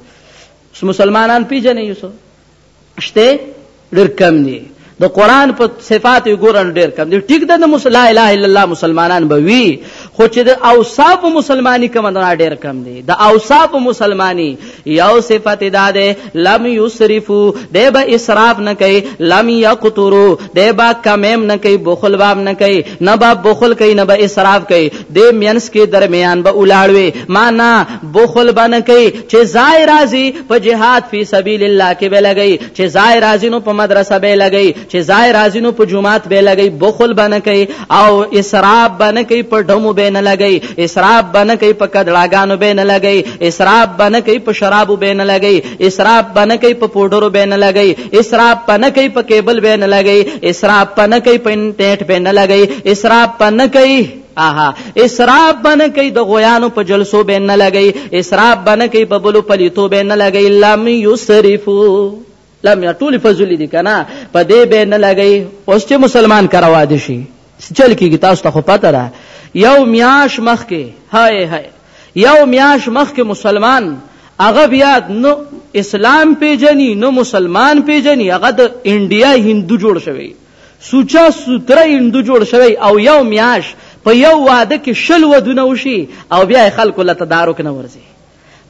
مسلمانان پیژنې یوسو شته ډېر کم دي د قران په صفات یې ګورن ډیر کم دی ټیک ده د لا اله الا الله مسلمانان به وي خو چې د اوصاف مسلمانی کم نه ډیر کم دی د اوصاف مسلمانی یو صفت دا ده لم یسرفو دی به اسراف نه کوي لم یقترو دی به کمم نه کوي بخل باب نه کوي نه به بخل کوي نه به اسراف کوي د مینس کې درمیان به ولاړوي معنا بخل باندې کوي چې زای راضي په جهاد فی سبیل الله کې به لګي چې ځای راځي نو په مدرسه به لګي چې ځای راځي نو په جمعات به لګي بخل بنه کوي او اسراف بنه کوي په ډمو به نه لګي اسراف بنه کوي په کډړاګانو به نه لګي اسراف بنه کوي په شرابو به نه لګي اسراف بنه کوي په پودرو به نه لګي اسراف بنه کوي په کیبل به نه لګي اسراف بنه کوي په انټرنیټ به نه لګي اسراف بنه کوي اها اسراف بنه کوي د غویانو په جلسو به نه لګي اسراف بنه کوي په بلو پلیتو به نه لګي لم یسرفو لم یا ټول فضل دي کنه په دې به نه لګي اوس چې مسلمان کروا دي شي چل کیږي تاسو ته خو پته ده یو میاش مخ کې هاي هاي یو میاش مخ کې مسلمان هغه بیا نو اسلام پیجنی نو مسلمان پیجنی هغه د انډیا هندو جوړ شوی سوچه سوتره هندو جوړ شوی او یو میاش په یو واده کې شل ودونه وشي او بیا خلکو له تدارک نه ورځي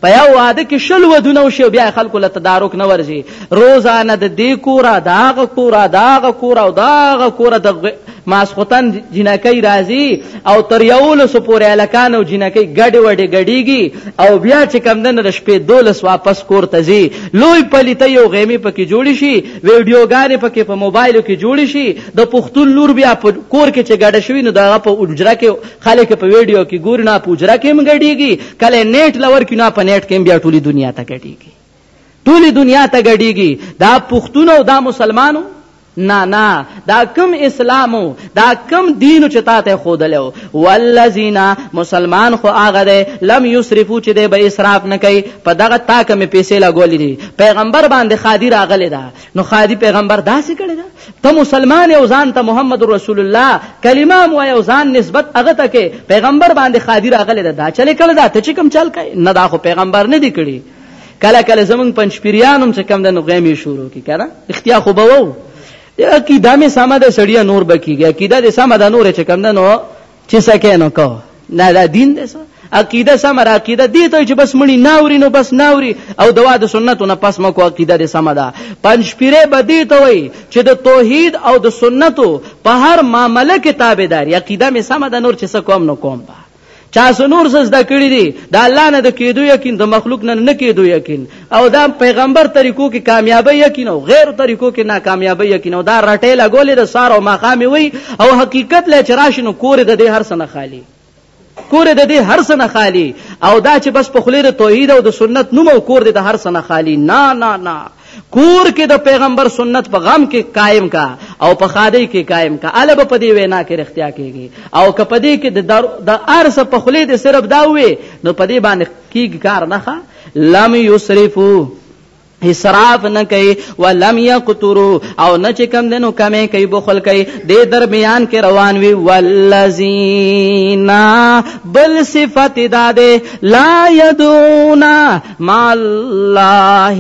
په یو واده کې شل ودونه وشي بیا خلکو له تدارک نه ورځي روزانه د دې کورا داغه کورا داغه کورا او داغه کورا د ماسختن جنکۍ راځي او تر یو لس پورې الکان او جنکۍ ګډ وډې ګډيږي او بیا چې کم دنه د شپې دولس واپس کور ته ځي لوی پلیته یو غیمه پکې جوړ شي ویډیوګانې پکې په موبایلو کې جوړې شي، د پښتون لور بیا په کور کې چې ګډه شوي نو د هغه په حجره کې خلک یې په ویډیو کې ګوري، نو په حجره کې هم ګډېږي، کله یې نیټ له ورکړي نو په نیټ کې هم بیا ټولې دنیا ته ګډېږي. ټولې دنیا ته ګډېږي. دا پښتون او دا مسلمانو؟ نه نه دا کم اسلام دا کم دین چې تا ته خودلو والذین مسلمان خو هغه دی لم یسرفو چې دی به اسراف نه کوي په دغه تا کمې پیسې لګولې دي پیغمبر باندې خادي راغلی ده نو خادي پیغمبر داسې کړی ده ته مسلمان یو ځان ته محمد رسول الله کلمه مو یو ځان نسبت هغه ته کې پیغمبر باندې خادي راغلی ده دا چلې کړی ده ته چې کوم چل کوي نه دا خو پیغمبر نه دی کړی کله کله زمونږ پنځپیریانو چې کم د نو غیمې شروع کی کړه اختیا خو به وو عقیده می سم ده سړیا نور بکیږي عقیده دې سم ده نور چې کم ده نو چې سکه نو کو نه دا دین دې سم عقیده سم را عقیده دې ته چې بس مړی ناوري نو بس ناوري او دوا د سنتو نه پس مکو عقیده دې سم ده پنځ پیره بدی ته وای چې د توحید او د سنتو په هر معاملې کې تابعداري عقیده می سم ده نور چې سکه کوم نو کوم با چا سنور څه زده کړی دي دا الله نه د کېدو یقین د مخلوق نه نه کېدو یقین او دا پیغمبر طریقو کې کامیابی یقین او غیر طریقو کې ناکامیابی یقین او دا رټې لګولې د سار او ماقامي وي او حقیقت له چراشنو کور د دې هر څه نه خالی کور د دې هر څه نه خالی او دا چې بس په خلیره توحید او د سنت نوم او کور د هر څه نه خالی نه نه نه کور کې د پیغمبر سنت په غم کې قائم کا او په خادي کې قائم کا الب په دې وینا کې رښتیا کیږي او که په دې کې د ارس په خله دې صرف دا وي نو په دې باندې کیږي کار نه ښه لم یسرفو اسراف نه کوي ولم یقترو او نه چې کم دنو کمې کوي بخل کوي د درمیان کې روان وي والذین بل صفت داده لا یدونا ما الله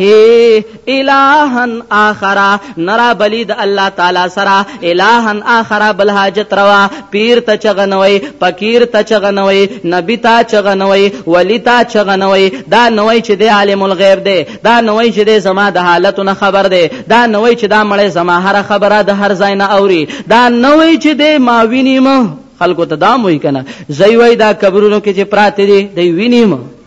الہن آخرا نرا بلید الله تعالی سرا الہن آخرا بل حاجت روا پیر ته چغنوي فقیر ته چغنوي نبی ته چغنوي ولی ته چغنوي دا نوې چې د عالم الغیب دی دا نوې چې د زما د حالتونو خبر دی دا نوې چې دا مړې زما هر خبره د هر ځای نه اوري دا نوې چې د ما وینیم خلکو ته دا موي کنه زوی دا قبرونو کې چې پراته دي دی وینیم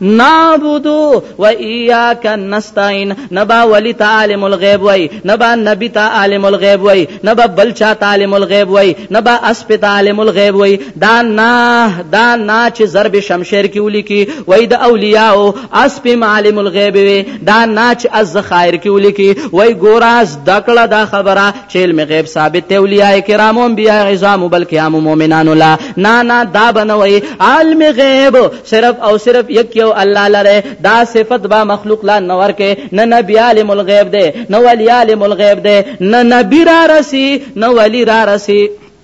نعبدو و ایاک نستعين نبا ولی تا عالم الغیب وای نبا نبی تا عالم الغیب وای نبا بل چا تا عالم الغیب وای نبا اسپ تا عالم الغیب وای دا نا دا نا چې ضرب شمشیر کې ولیکي وای د اولیاء او اسپ عالم الغیب وای دا نا چې از خیر کې ولیکي وای ګوراز دکړه دا خبره چې علم غیب ثابت ته اولیاء کرام او انبیاء عظام بلکې عام مؤمنانو لا نه نه دا بنوي علم غیب صرف او صرف یک یو الله لره دا صفت با مخلوق لا نور کې نه نبی عالم الغیب دی نه ولی عالم الغیب دی نه نبی را رسی نه ولی را رسی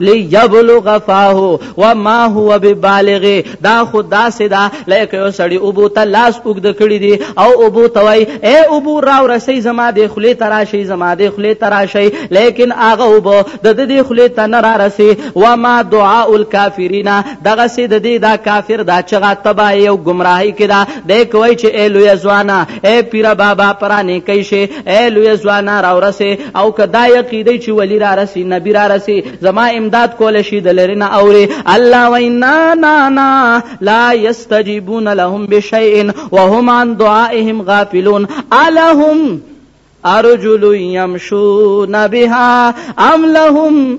ليبلغ فاه وما هو ببالغ دا خدا سدا لکه یو سړی او بو تلاس وګد کړی دی او او بو توي اے او بو راو رسي زما د خلی تراشي زما د خلی تراشي لیکن هغه او بو د دې خلی ته نه را رسي وما دعاء الکافرین دغه سي د دې دا کافر دا چغه تبا یو گمراهي کړه د کوي چې اے لوی ځوانا اے پیر بابا پرانی کوي شي اے لوی ځوانا راو رسي او که دا یقیدی چې ولی را رسی نبی را رسی زما امداد کول شي د لری نه اوري الله وینا نا نا لا یستجیبون لهم بشیء وهم عن دعائهم غافلون الهم ارجل یمشون بها ام لهم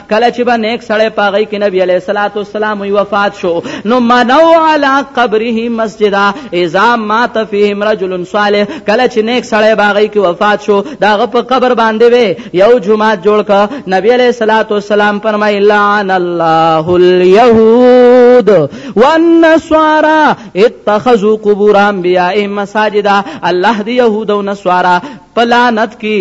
کله چې به نیک سړی پاغی کې نبی علیہ الصلوۃ والسلام وی وفات شو نو منو علی قبره مسجد اذا مات فيه رجل صالح کله چې نیک سړی باغی کې وفات شو داغه په قبر باندې وی یو جمعه جوړ ک نبی علیہ الصلوۃ والسلام فرمای لعن الله اليهود والنصارى اتخذوا قبور انبیاء مساجدا الله دی یهود او نصارا پلانت کی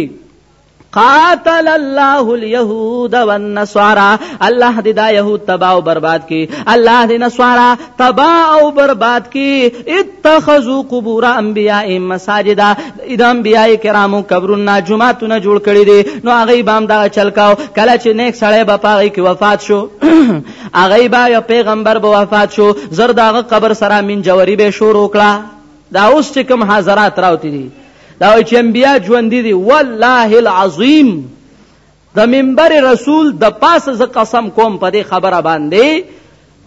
قاتل الله اليهود والنصارى الله دې دا يهود تباہ او برباد کی الله دې نصارا تباہ او برباد کی اتخذوا قبور انبیاء مساجد اذا انبیاء کرامو قبرونه جمعهونه جوړ کړی دي نو هغه بام دا چلکاو کله چې نیک سړی به پاغي کې وفات شو هغه با یو پیغمبر به وفات شو زرداغه قبر سره من جوری به شور وکړه دا اوس چې کوم حاضرات راوتی دي دا وایي چې انبیا ژوندي دي والله العظیم د منبر رسول د پاسه ز قسم کوم په دې خبره باندې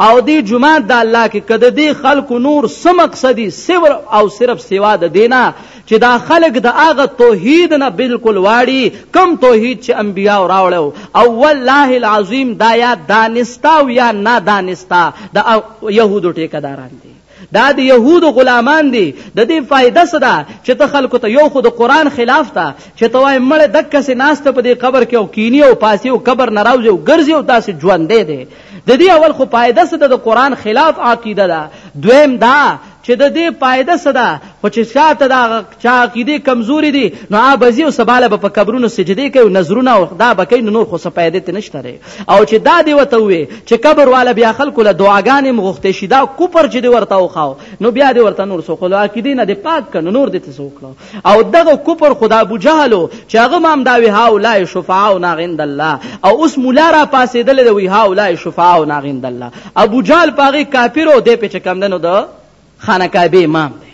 او دی جمعه د الله کې کده دی خلکو نور سم مقصدی سور او صرف سوا د دینا چې دا خلک د هغه توحید نه بالکل واړي کم توحید چې انبیا راوړو او والله العظیم دا یا دانستا او یا نادانستا د یهودو ټیکداران دي دا د يهودو غلامان دي د دې فائدہ څه ده چې ته خلکو ته یو خو د قران خلاف ته چې ته وای مړ دک کسې ناشته په دې قبر کې او کینی او پاسی او قبر نه راوځي او ګرځي او داسې ژوند دی دی د دې اول خو فائدہ څه ده د قران خلاف عقیده ده دویم دا چې د دې فائدہ څه ده خو چې شاته دا چا عقیدې کمزورې دي نو هغه به ځي او سبا له به په قبرونو سجدې کوي او نظرونه او دا به کوي نو نور خو څه فایده ترې نشته دی او چې دا دې ورته ووې چې قبر واله بیا خلکو له دعاګانې هم غوښتی شي دا کفر چې دې ورته وښاو نو بیا دې ورته نور څوک له عقیدې نه دې پاک کړ نو نور دې ته څه وکړو او دغه کفر خو د ابوجهل و چې هغه هم همدا وي هاولای شفعاؤنا عند الله او اوس مولا را پاسېدلی دی وایي هاولای شفعاؤنا عند الله ابوجهل په هغې کافر و دی پې چې کم دی نو د خانه کعبې امام دی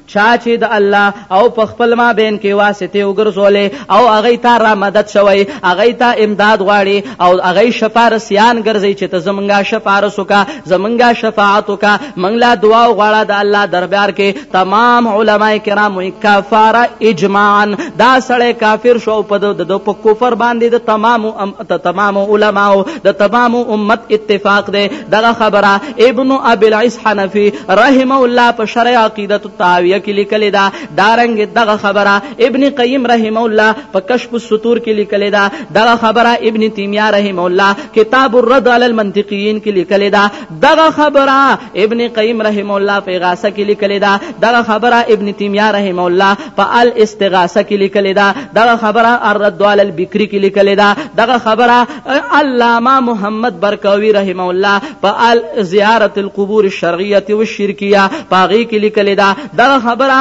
چا چي د الله او په خپل مابين کي واسطې وګرځولې او هغه ته را مدد شوی، هغه ته امداد غواړي او هغه شفارسيان ګرځي چي ته زمونږ شفارس وکه، زمونږ شفاعت وکه، مونږ له دعا وغواړه د الله دربار کي تمام علماء کرام وي کفر اجماعا دا سړی کافر شو او په د د په کفر باندي د تمام د تمام علماء د تمام امت اتفاق دی دغه خبره ابن ابي العز حنفي رحمه الله په شرع عقيده التاويه کې لیکلې ده دارنګ دغه خبره ابن قيم رحمه الله په کشف السطور کې لیکلې ده دغه خبره ابن تيميه رحمه الله کتاب الرد على المنطقيين کې لیکلې ده دغه خبره ابن قيم رحمه الله په غاصه کې لیکلې ده دغه خبره ابن تيميه رحمه الله په الاستغاثه کې لیکلې ده دغه خبره الرد على البکری کې لیکلې ده دغه خبره علامه محمد برکاوی رحمه الله په ال زیارت القبور الشرعیه او شرکیه پاغي کې لیکل دا دا خبره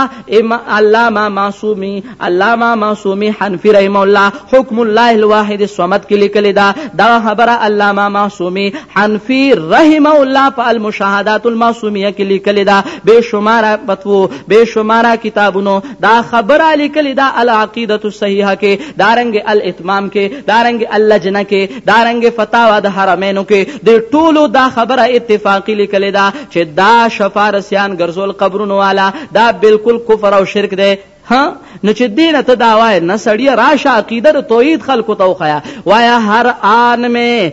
علامه معصومی علامه معصومی حنفی رحمه الله حکم الله الواحد الصمد کې لیکل دا دا خبره علامه معصومی حنفی رحمه الله په المشاهدات المعصومیه کې لیکل دا بے شمار بتو بے شمار کتابونو دا خبره لیکلی دا العقیده الصحیحه کې دارنګ الاتمام کې دارنګ اللجنه کې دارنګ فتاوا د حرمینو کې د ټولو دا خبره اتفاقی لیکلی دا چې دا شفارسیان ګرځول قبرونو والا دا بالکل کفر او شرک دی ها نو چې دینه ته دا وای نه سړی راشه عقیده د توحید خلکو ته وخیا وایا هر آن می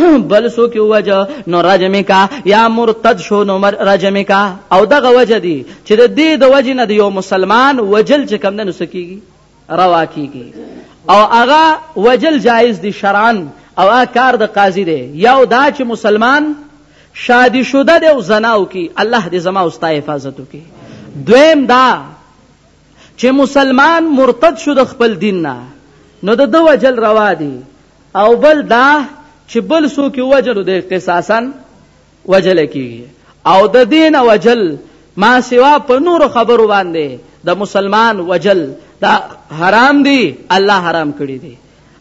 بل سو کې وجه نو رجم کا یا مرتد شو نو رجم کا او دغه وجه دی چې د دې د وجه نه یو مسلمان وجل چې کم نه سکیږي روا کیږي او هغه وجل جایز دی شرعن او هغه کار د قاضي دی یو دا چې مسلمان شادي شوده دی او زناو کی الله دې زما او ستا حفاظت وکي دویم دا چې مسلمان مرتد شو د خپل دین نه نو د دو وجل روا دی او بل دا چې بل څوک یې ووژلو دی قصاصا وژلی کېږي او د دې نه وژل ما سوا په نورو خبرو باندې د مسلمان وژل دا حرام دی الله حرام کړی دی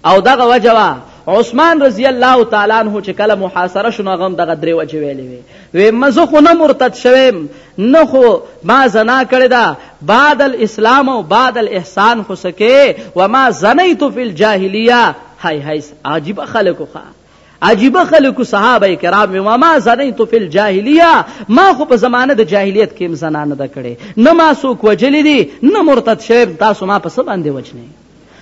او دغه وجه وا عثمان رضی الله تعالی عنہ چې کله محاصره شونه غم دغه درې وجه ویلې وي وې مزه خو نه مرتد شوم نه خو ما زنا کړی دا بعد الاسلام او بعد الاحسان خو سکه و ما زنیت فی الجاهلیه هاي هاي عجیب خلکو ښا عجیب خلکو صحابه کرام و ما زنیت فی الجاهلیه ما خو په زمانه د جاهلیت کې زنا نه د کړي نه ما سو کوجل دي نه مرتد شوم تاسو ما په سبا باندې وجنه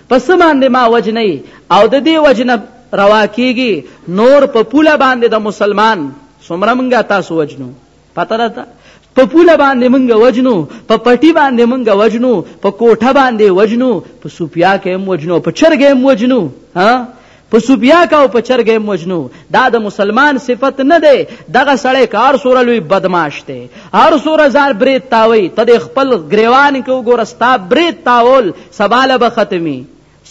په سبا باندې ما وجنه او د دې وجنه روا کیږي نور په پوله باندې د مسلمان سمرمنګا تاسو وجنو پته راته په پوله باندې مونږ وجنو په پټي باندې مونږ وجنو په کوټه باندې وجنو په سوپیا کې هم وجنو په چرګ هم وجنو ها په سوپیا کا او په چرګ هم وجنو دا د مسلمان صفت نه دی دغه سړی کار سور لوی بدمعاش دی هر سور ځان برید تاوي ته خپل گریوان کې وګورستا برید تاول سباله به ختمي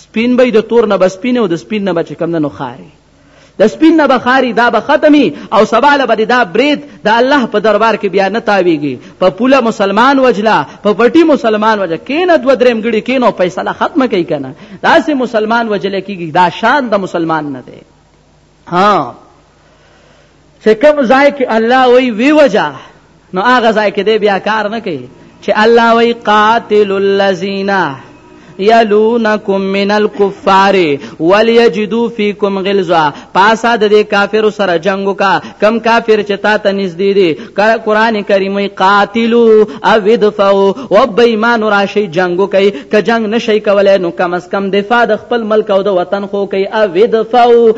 سپین به د تور نه بسپینه او د سپین نه بچ کم نه نو خاري د سپين نه به خاري دا به ختمي او سبا له به دې دا بريد د الله په دربار کې بيا نه تاويږي په پوله مسلمان وجلا په پټي مسلمان وجلا کینه دو دریم ګړي کینو فیصله ختمه کوي کنه دا سه مسلمان وجل کیږي دا شان د مسلمان نه دی ها چې کوم ځای کې الله وی وی وجا نو هغه ځای کې دی بیا کار نه کوي چې الله وی قاتل الذین یلونکم من الكفار وليجدوا فيكم غلظه پاسا د دې کافر سره جنگ وکا کم کافر چې تا ته نږدې دي قران کریم قاتلو او ادفعوا وبېمان راشي جنگ کوي ک جنگ نشي کولای نو کم اس کم دفاع د خپل ملک او د وطن خو کوي او ادفعوا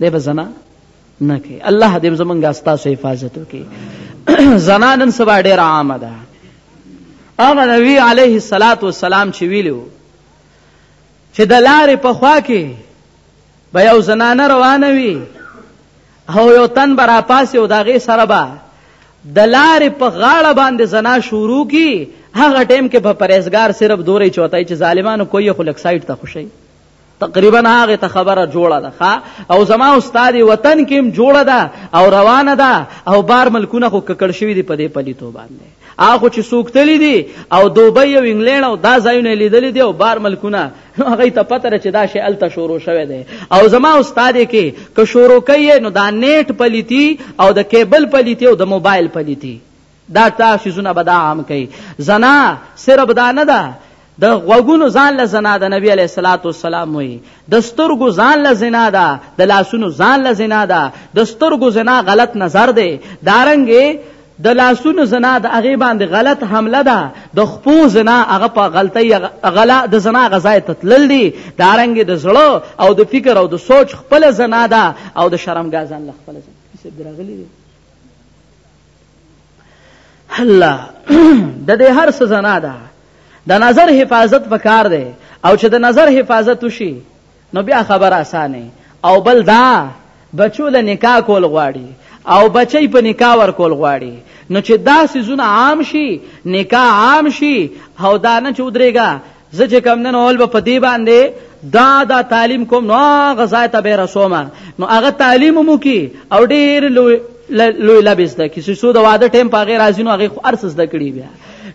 دی به زنا نه کوي الله دې زمونږ ستاسو حفاظت وکړي زنا نن سبا ډېره عامه ده هغه نبی علیه الصلاۃ والسلام چې ویلو چې د لارې په خوا کې به یو زنانه روانه وي او یو تن به راپاسي او د هغې سره به د لارې په غاړه باندې زنا شروع کی هغه ټیم کې په پرهیزګار صرف دورې چوتای چې ظالمانو کوی خلک سایت ته خوشي تقریبا هغه ته خبره جوړه ده ښا او زما استاد وطن کې هم جوړه ده او روانه ده او بار ملکونه خو ککړ شوی دی په دې پلیتو باندې هغه چې سوکتلی دي او دوبۍ او انګلند او دا ځایونه لیدل دي او بار ملکونه نو هغه ته پته چې دا شی الته شروع شوه دی او زما استاد کې که شروع کوي نو دا نیټ پلیتی او د کیبل پلیتی او د موبایل پلیتی دا تا شیزونه به دا عام کوي زنا صرف دا نه ده د غوګونو ځان له زنا د نبی علی صلوات و سلام وی د سترګو ځان له زنا ده د لاسونو ځان له زنا ده د سترګو زنا غلط نظر دی دارنګ د لاسونو زنا د هغه باندې غلط حمله ده د خپو زنا هغه په غلطي غلا د زنا غزای تتلل دي دارنګ د زړه او د فکر او د سوچ خپل زنا ده او د شرمګا ځان خپل زنا څه درغلي دي الله د دې هر څه زنا ده د نظر حفاظت پکار دی او چې د نظر حفاظت وشي نو بیا خبر اسانه او بل دا بچو له نکاح کول غواړي او بچي په نکاح ور کول غواړي نو چې دا سيزونه عام شي نکاح عام شي او دا نه چودريګا زه چې کم نه اول په دې باندې دا دا تعلیم کوم نو هغه ځای ته به رسوم نو هغه تعلیم مو کی او ډیر لوی لوی لبس ده کسی سو د واده ټیم په غیر ازینو هغه خو ارسس د کړی بیا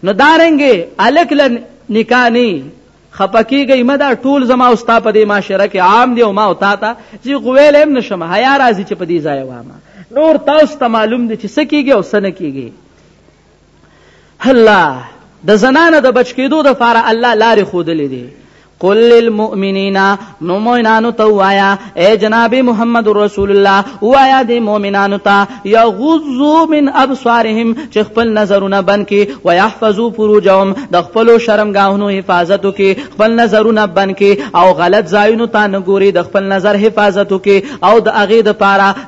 نو دارنګي الک ل نکانی خپکیږي مدا ټول زما او ستا په دې معاشره کې عام دی او ما او تا ته چې غویل هم نشم حیا راځي چې په دې ځای وامه نور تاسو ته معلوم دي چې سکیږي او سن کیږي الله د زنانه د بچ کېدو د فار الله لارې خودلې دي قل للمؤمنین نو مؤمنانو ته وایا اے جناب محمد رسول الله وایا د مؤمنانو ته یغضوا من ابصارهم چې خپل نظرونه بن کې ويحفظوا فروجهم د خپل شرمګاهونو حفاظت کې خپل نظرونه بن کې او غلط ځایونو ته نه ګوري د خپل نظر حفاظت کې او د اغه د پاره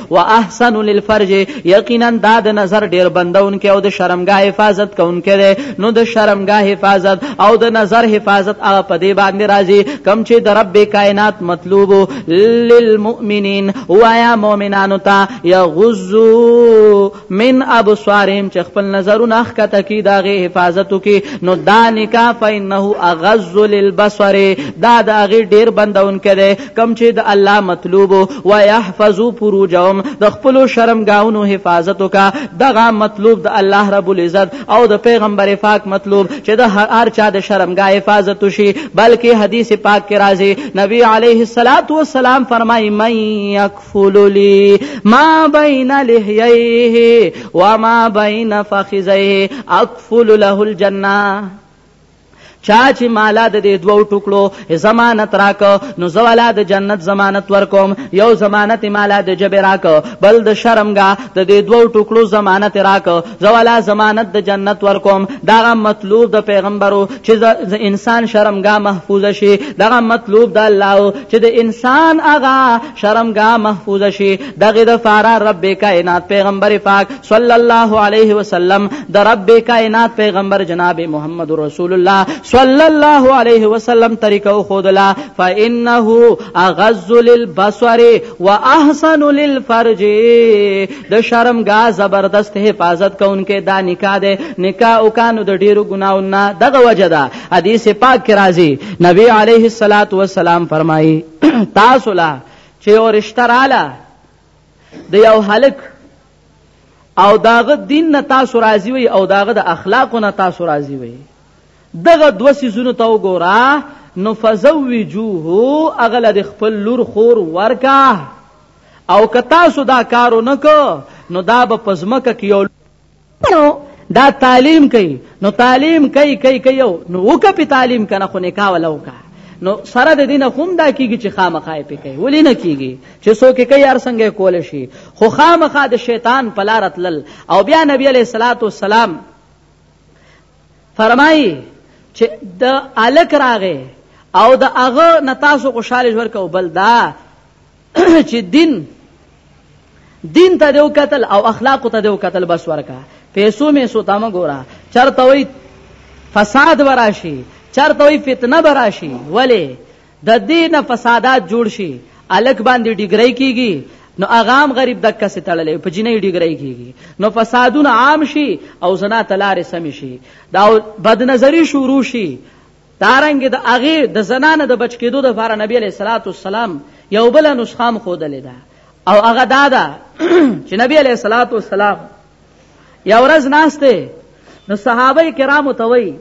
واحسن للفرج یقینا دا د نظر ډیر بندونکې او د شرمګاه حفاظت کوونکې ده نو د شرمګاه حفاظت او د نظر حفاظت هغه په دې باندې راځي کم چې د رب کائنات مطلوب للمؤمنین وایا مؤمنانو ته یغزو من ابصارهم چې خپل نظرونه ښکته کی داغه حفاظت کی نو دا نکاح فإنه اغض للبصر دا د هغه ډیر بندون کړي کم چې د الله مطلوب او يحفظو فروجهم د خپل شرمګاونو حفاظت کا دغه مطلوب د الله رب العزت او د پیغمبر پاک مطلوب چې د هر چا د شرمګا حفاظت شي بلکې حدیث پاک کې راځي نبی عليه الصلاه والسلام فرمایي مې فولولي ما بين لحييه وما بين فخذيه اكفل له الجنه چا چې مالا د دې دوو ټوکړو ضمانت راک نو زوالا د جنت ضمانت ورکوم یو ضمانت مالا د جبه راک بل د شرمګه د دې دوو ټوکړو ضمانت راک زوالا ضمانت د جنت ورکوم دا مطلوب د پیغمبرو چې د انسان شرمګه محفوظ شي دا مطلوب د الله چې د انسان اغا شرمګاه محفوظ شي دغه د فارا رب کائنات پیغمبر پاک صلی الله علیه وسلم د رب کائنات پیغمبر جناب محمد رسول الله صلی الله علیه وسلم طریقه خودلا فانه اغز للبصر واحسن للفرج د شرمګاه زبردست حفاظت کوونکې دا نکاح ده نکاح او کانو د ډیرو ګناونه دغه وجه ده حدیث پاک کې راځي نبی علیه الصلاۃ والسلام فرمایي تاسو لا چې یو رشتہ رااله د یو هلک او داغه دین نه تاسو راضی وي او داغه د اخلاق نه تاسو راضی وي دغه دو سيزونو ته وګوره نو فزوجوه اغل د خپل لور خور ورکا او که تاسو دا کارو نکو نو دا به پزمکه کې یو نو دا تعلیم کوي نو تعلیم کوي کوي کوي نو وکه په تعلیم کنه خو نکاح ولوکا نو سره د دینه خوم دا کیږي چې خامخای په کوي ولې نه کیږي چې څوک کوي هر څنګه کول شي خو خامخا د شیطان په لار تلل او بیا نبی علیہ الصلوۃ والسلام فرمایي چې د الک راغې او د هغه نتاسو خوشاله ورکو بل دا چې دین دین ته دیو قتل او اخلاق ته دیو قتل بس ورکا پیسو می سو تام ګورا چرته وای فساد وراشي چرته وای فتنه براشي ولی د دین فسادات جوړ شي الک باندې ډیګری کیږي نو اغام غریب د کسې تړلې په جنې ډیګری کیږي نو فسادونه عام شي او زنا تلارې سم شي دا بد نظری شروع شي دارنګه د هغې د زنا نه د بچ کېدو لپاره نبی علیه الصلاۃ والسلام یو بل نسخه هم ښودلې ده او هغه دا ده چې نبی علیه الصلاۃ والسلام یو ورځ ناشته نو صحابه کرامو ته وایي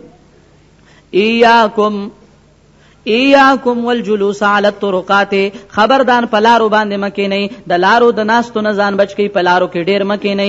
ایاکم ایاکم والجلوس علی الطرقات خبردان پلارو باندې مکه نه د لارو د ناستو نه ځان بچ کی پلارو کې ډیر مکه نه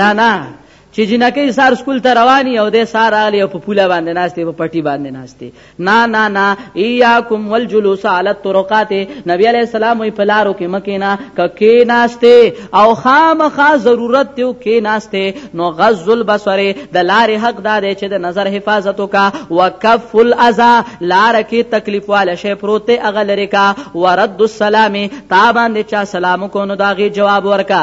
دا نه چې جنکې سار سکول ته رواني او د سار اغلی او په پوله باندې ناشته په پټي باندې ناشته نا نا نا اياکم والجلوس على الطرقات نبی عليه السلام وی پلارو کې مکینا ککې ناشته او خامخا ضرورت ته کې ناشته نو غض البصر د لارې حق دا دی چې د نظر حفاظت وکا وکف الاذى لار کې تکلیف والا شی پروت اغلری کا ورد السلام تا باندې چا سلام کو نو داغي جواب ورکا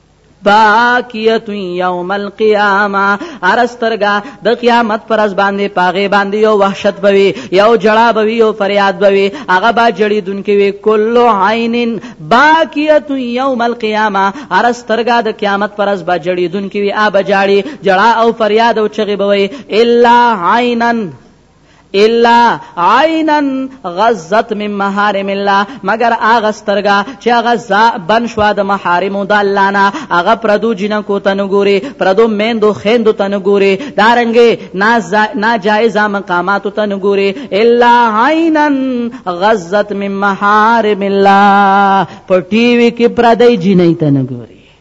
باقیت یوم القیامه ارسترګه د قیامت پر از باندې پاغه باندې یو وحشت بوي یو جړا بوي یو فریاد بوي هغه با جړی دونکي وي کل عین باقیت یوم القیامه ارسترګه د قیامت پر از با جړی دونکي وي ا بجاړي جړا او فریاد او چغي بوي الا عینن الا عینا غزت من محارم الله مگر هغه سترګه چې هغه زا بن شو د محارم د الله نه هغه پردو جنکو ته نه ګوري پردو میندو خیندو ته نه ګوري دارنګي ناجایز مقامات ته نه ګوري الا عینا غزت من محارم الله پټیوي کې پردې جنې ته نه ګوري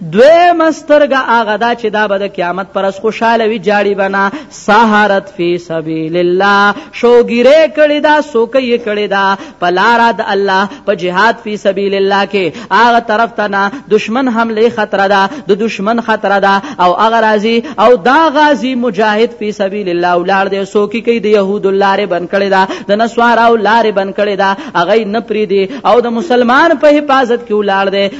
دویمه سترګه هغه دا چې دا به د قیامت پر ورځ خوشاله وي جاړي بنا سهارت فی سبیل الله شوګیره کړي دا سوکې کړي دا په لار د الله په جهاد فی سبیل الله کې هغه طرف ته نه دشمن حمله خطر ده د دشمن خطر ده او هغه راځي او دا غازی مجاهد فی سبیل الله ولار دې سوکې کوي د يهود لارې بن کړي دا د نسوارو لارې بن کړي دا هغه نه پری دي او د مسلمان په حفاظت کې ولار دې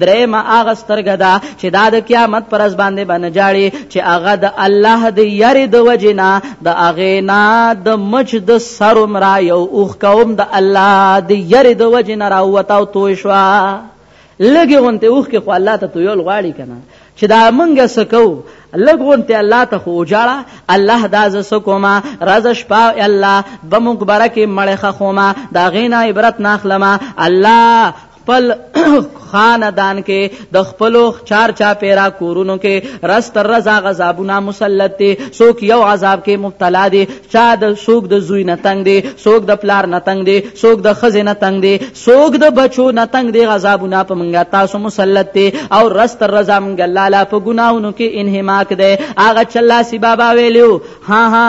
درېیمه هغه سترګه ده چې دا د قیامت پر ورځ باندې به نه جاړي چې هغه د الله د یارې د وجې نه د هغې نه د مچ د سر عمره یو اوښکه هم د الله د یارې د وجې نه راووته او توی شوه لږې غونتې اوښکې خو الله ته تویول غواړي که نه چې دا منګه سکو لګون ته الله ته خو جاړه الله دا ز سکوما راز شپا الله بمکبره کې مړخه خوما دا غینا عبرت ناخلما الله خپل خاندان کې د خپلو چار چا پیرا کورونو کې رس تر رضا غذابونه مسلط دي څوک یو عذاب کې مبتلا دي چا د څوک د زوی نه تنگ دي څوک د پلار نه تنگ دي څوک د خزې نه تنگ دي څوک د بچو نه تنگ دي غذابونه په منګه تاسو مسلط دي او رس تر رضا منګه لالا په ګناونو کې انهماک ده هغه چلا سی بابا ویلو ها ها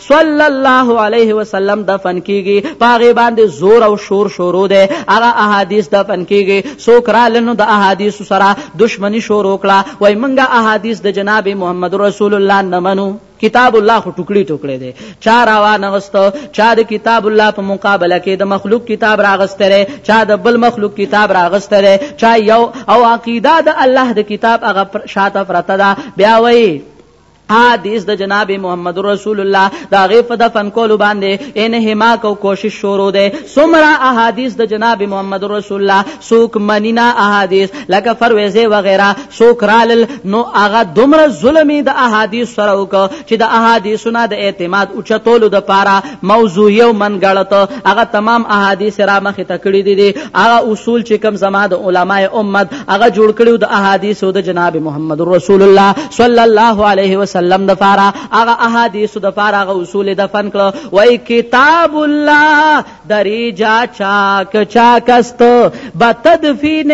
صلی الله علیه وسلم دفن کیږي پاغه باندې زور او شور شروع ده هغه احادیث دفن کیږي سوکرال نو د احادیث سره دشمنی شروع کړه وای منګه احادیث د جناب محمد رسول الله نه منو کتاب الله خو ټوکړي ټوکړي دي چا روان غست چا د کتاب الله په مقابله کې د مخلوق کتاب راغستره چا د بل مخلوق کتاب راغستره چا یو او عقیده د الله د کتاب هغه شاته فرته ده بیا وایي حدیث د جناب محمد رسول الله دا غي په دفن کول باندې ان هما کو کوشش شروع ده سمرا احادیث د جناب محمد رسول الله سوک منینا احادیث لکه فرویزه وغیرہ سوک رال نو هغه دومره ظلمي د احادیث سره وک چې د احادیثونه د اعتماد او چتولو د پاره موضوعی او منګړت هغه تمام احادیث را مخ ته کړی دي دي هغه اصول چې کم زما د علماء امت هغه جوړ کړو د احادیث او د جناب محمد رسول الله صلی الله علیه وسلم د فارا هغه احادیث د فارا هغه اصول د فن کړو وای کتاب الله دری جا چاک چاکست بتدفین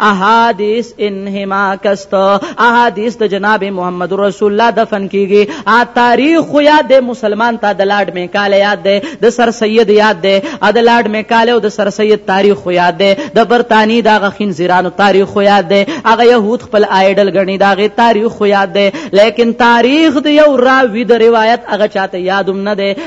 احادیث انهما کست احادیث د جناب محمد رسول الله دفن کیږي ا تاریخ خو یاد دی مسلمان ته د لاډ میکال یاد دی د سر سید یاد دی ا د لاډ میکال او د سر سید تاریخ خو یاد دی د برتانی د غخین زیرانو تاریخ خو یاد دی هغه يهود خپل آیډل غنی دا غي تاریخ خو یاد دی لیکن تاریخ د یو راوی د روایت هغه چاته یادوم نه دی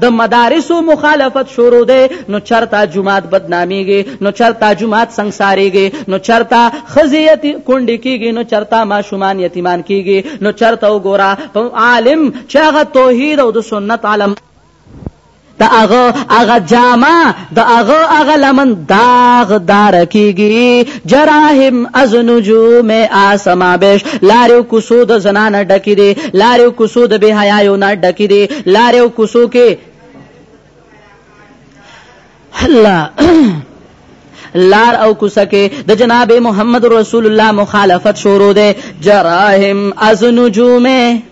د مدارسو مخالفت شروع دی نو چرته جومات بدنامیږي نو چرته جومات سنګساریږي نو چرته خزی یتی کونډی کیږي نو چرته ماشومان یتیمان کیږي نو چرته وګوره په عالم چې هغه توحید او د سنت عالم د هغه هغه جامه د هغه هغه لمن داغ دار کیږي جراحم از نجوم آسما بش لارې او کوسو د زنانه ډکې دي لارې او کوسو د بې حیایو نه ډکې دي لارې او کوسو کې الله لار او کوسه کې د جناب محمد رسول الله مخالفت شروع ده جراحم از نجومه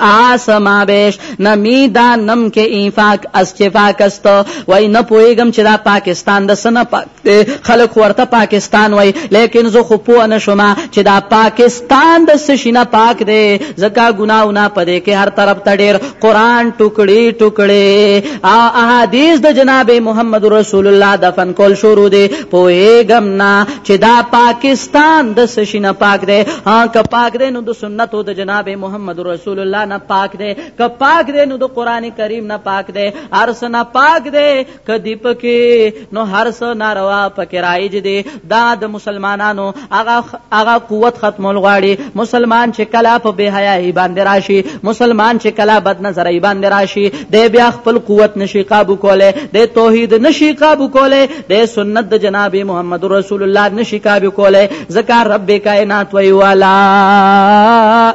آسما بیش نه می دا نم که این فاک از چه فاک است وای نه پویګم چې دا پاکستان د سنه پاک دی خلک ورته پاکستان وای لیکن زه خو پوه نه شوم چې دا پاکستان د سشینه پاک دی زکا ګناونه پدې کې هر طرف ته ډیر قران ټوکړي ټوکړي او احادیث د جناب محمد رسول الله دفن کول شروع دی پویګم نه چې دا پاکستان د سشینه پاک دی ها که پاک دی نو د سنتو د جناب محمد رسول الله نه پاک دی که پاک دی نو د قران کریم نه پاک دی ارس نه پاک دی که دی پکې نو هر څه ناروا پکې رایج دی دا د مسلمانانو هغه هغه قوت ختم الغواړي مسلمان چې کلا په بے حیاي باندې راشي مسلمان چې کلا بد نظرای باندې راشي دی بیا خپل قوت نشي قابو کوله دی توحید نشي قابو کوله د سنت د جناب محمد رسول الله نشي کابه کوله زکه رب کائنات وی والا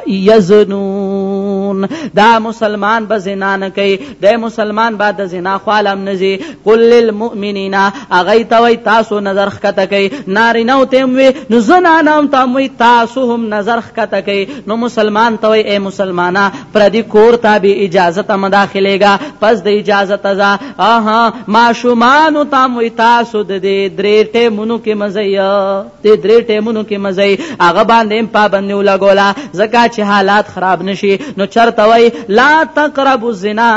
یزنون دا مسلمان به زنا نه کوي د مسلمان بعد د زنا خالم نزي قل للمؤمنین اغه توي تاسو نظر خکته کوي نارینه او تیم وي نو زنا نام تام وي تاسو هم نظر خکته کوي نو مسلمان توي اے مسلمانا پر دې کور ته به اجازه ته مداخلهګا پس د اجازه تزا اها ماشومانو ته مو تاسو د دې درې ټیمونو کې مزي ته درې ټیمونو کې مزي هغه باندې پابندي ولګولا زکه چې حالات خراب نشي نو چرته وای لا تقربوا الزنا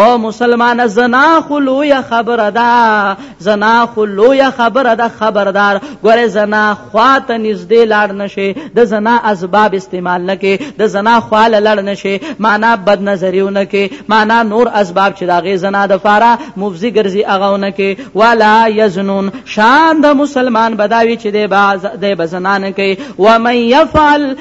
او مسلمان زنا خلویا خبره ده زنا خو لوی خبره ده خبردار ګوره زنا خواته نږدې لاړ نشي د زنا اسباب استعمال نکې د زنا خواله لړ نشي معنا بد نظریونه کې معنا نور اسباب چې داغه زنا د فاره مفزي ګرځي اغاونه کې ولا یزنون شان د مسلمان بداوی چې د باز د بزنان کې و من يفعل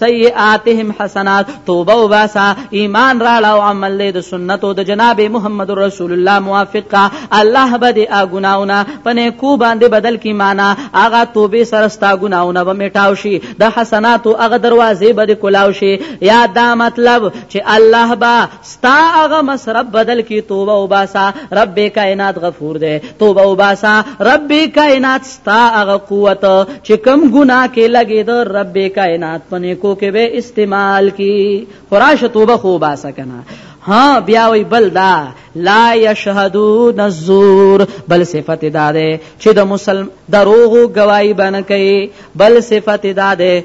سیئاتهم حسنات توبه وباسا ایمان راړه او عمل له سنتو د جناب محمد رسول الله موافقه الله به دې اګناونه پنه کو باندې بدل کی معنا اغه توبه سرستا ګناونه به میټاو شي د حسناتو اغه دروازې به کولاو شي یا دا مطلب چې الله با ستا هغه مصرف بدل کی توبه وباسا رب کائنات غفور دی توبه وباسا رب کائنات ستا هغه قوت چې کم ګناه کې لګي د رب کائنات پنه کو کې به استعمال کی خراش توبه خو وباسا کنه ها بیا وی بل دا لا یشهدون الزور بل صفت دا ده چې د مسلم دروغو گواہی باندې کوي بل صفت دا ده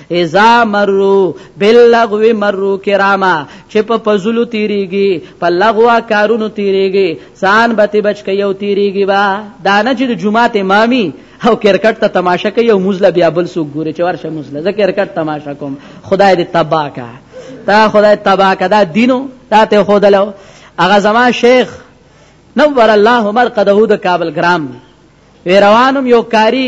اذا مرو باللغو مرو کراما چې په پزلو تیریږي په لغوا کارونو تیریږي ځان به تی بچ کوي او تیریږي با دانه چې د جمعات امامي او کرکټ ته تماشا کوي او مزله بیا بل سو ګوري چې ورشه مزله زه کرکټ تماشا کوم خدای دې تبا کا تا خدای تبا کا دا دینو تا ته خودلو هغه زما شیخ نور الله مرقده د کابل ګرام وی روانم یو کاری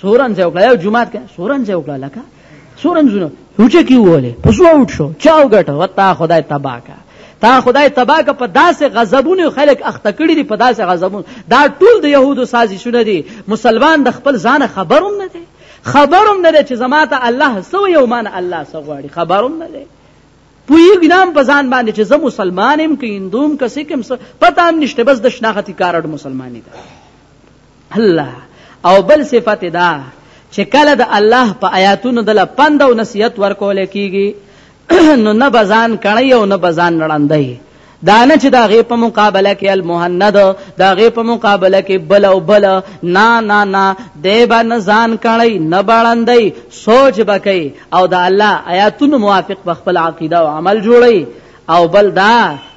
سورن ځای وکړه یو جمعات کې سورن ځای وکړه لکه سورن زونه هوچه کی وله پس ووټ شو چاو ګټه وتا خدای تبا کا تا خدای تبا کا په داسې غضبونو خلک اخته کړی دي په داسې غضبونو دا ټول د يهودو سازشونه دي مسلمان د خپل ځان خبروم نه دي خبروم نه دي چې زما ته الله سو یو مان الله سو غواړي خبروم نه دي پوهیږی نه هم په ځان باندې چې زه مسلمان یم که هندو یم که سیک یم پته هم نشته بس د شناختی کارډ مسلمانی ده الله او بل صفت دا چې کله د الله په آیاتونو دله پند او نصیحت ورکول کیږي نو نه بزان کړی او نه بزان نړندای دا نه چې دا غي په مقابله کې المهند دا غي په مقابله کې بل او بل نا نا نا دی به نزان کړی نه بړندای سوچ بکې او دا الله آیاتونو موافق په خپل عقیده او عمل جوړي او بل دا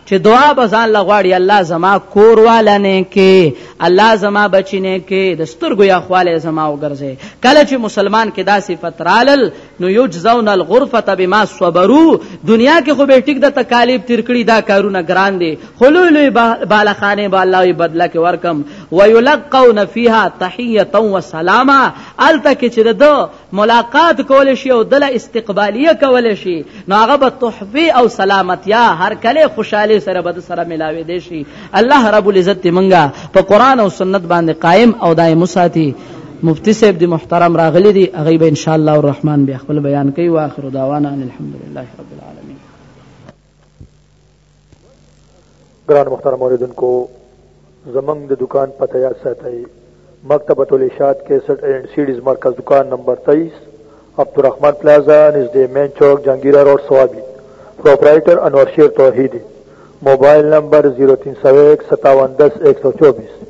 چې دعا به ځان لغواړي الله زما کور والنه کې الله زما بچینه کې د سترګو یا خواله زما وګرځي کله چې مسلمان کې دا صفت رالل نو یجزون الغرفه بما صبروا دنیا کې خو به ټیک د تکالیف تیر کړی دا کارونه ګران دي خلوی لوی بالخانه به الله وی بدله کې ورکم ويلقون فيها تحيه وسلاما الته کې چې د ملاقات کول شي او د استقبالیه کول شي نو هغه به تحفه او سلامتیا هر کله خوشاله سره به سره ملاوي دي شي الله رب العزت منګه په قران او سنت باندې قائم او دائم ساتي مفتی صاحب دی محترم راغلی دی هغه به ان شاء الله الرحمن بیا خپل بیان کوي واخر دعوانا ان الحمد لله رب العالمین ګران محترم اوریدونکو زمنګ د دکان پته یاد ساتئ مکتبۃ الاشاد 61 اینڈ سیډیز مرکز دکان نمبر 23 عبدالرحمن پلازا نزدې مین چوک جهانګیره روډ صوابي پروپرایټر انور شیر توحیدي موبایل نمبر 03015710124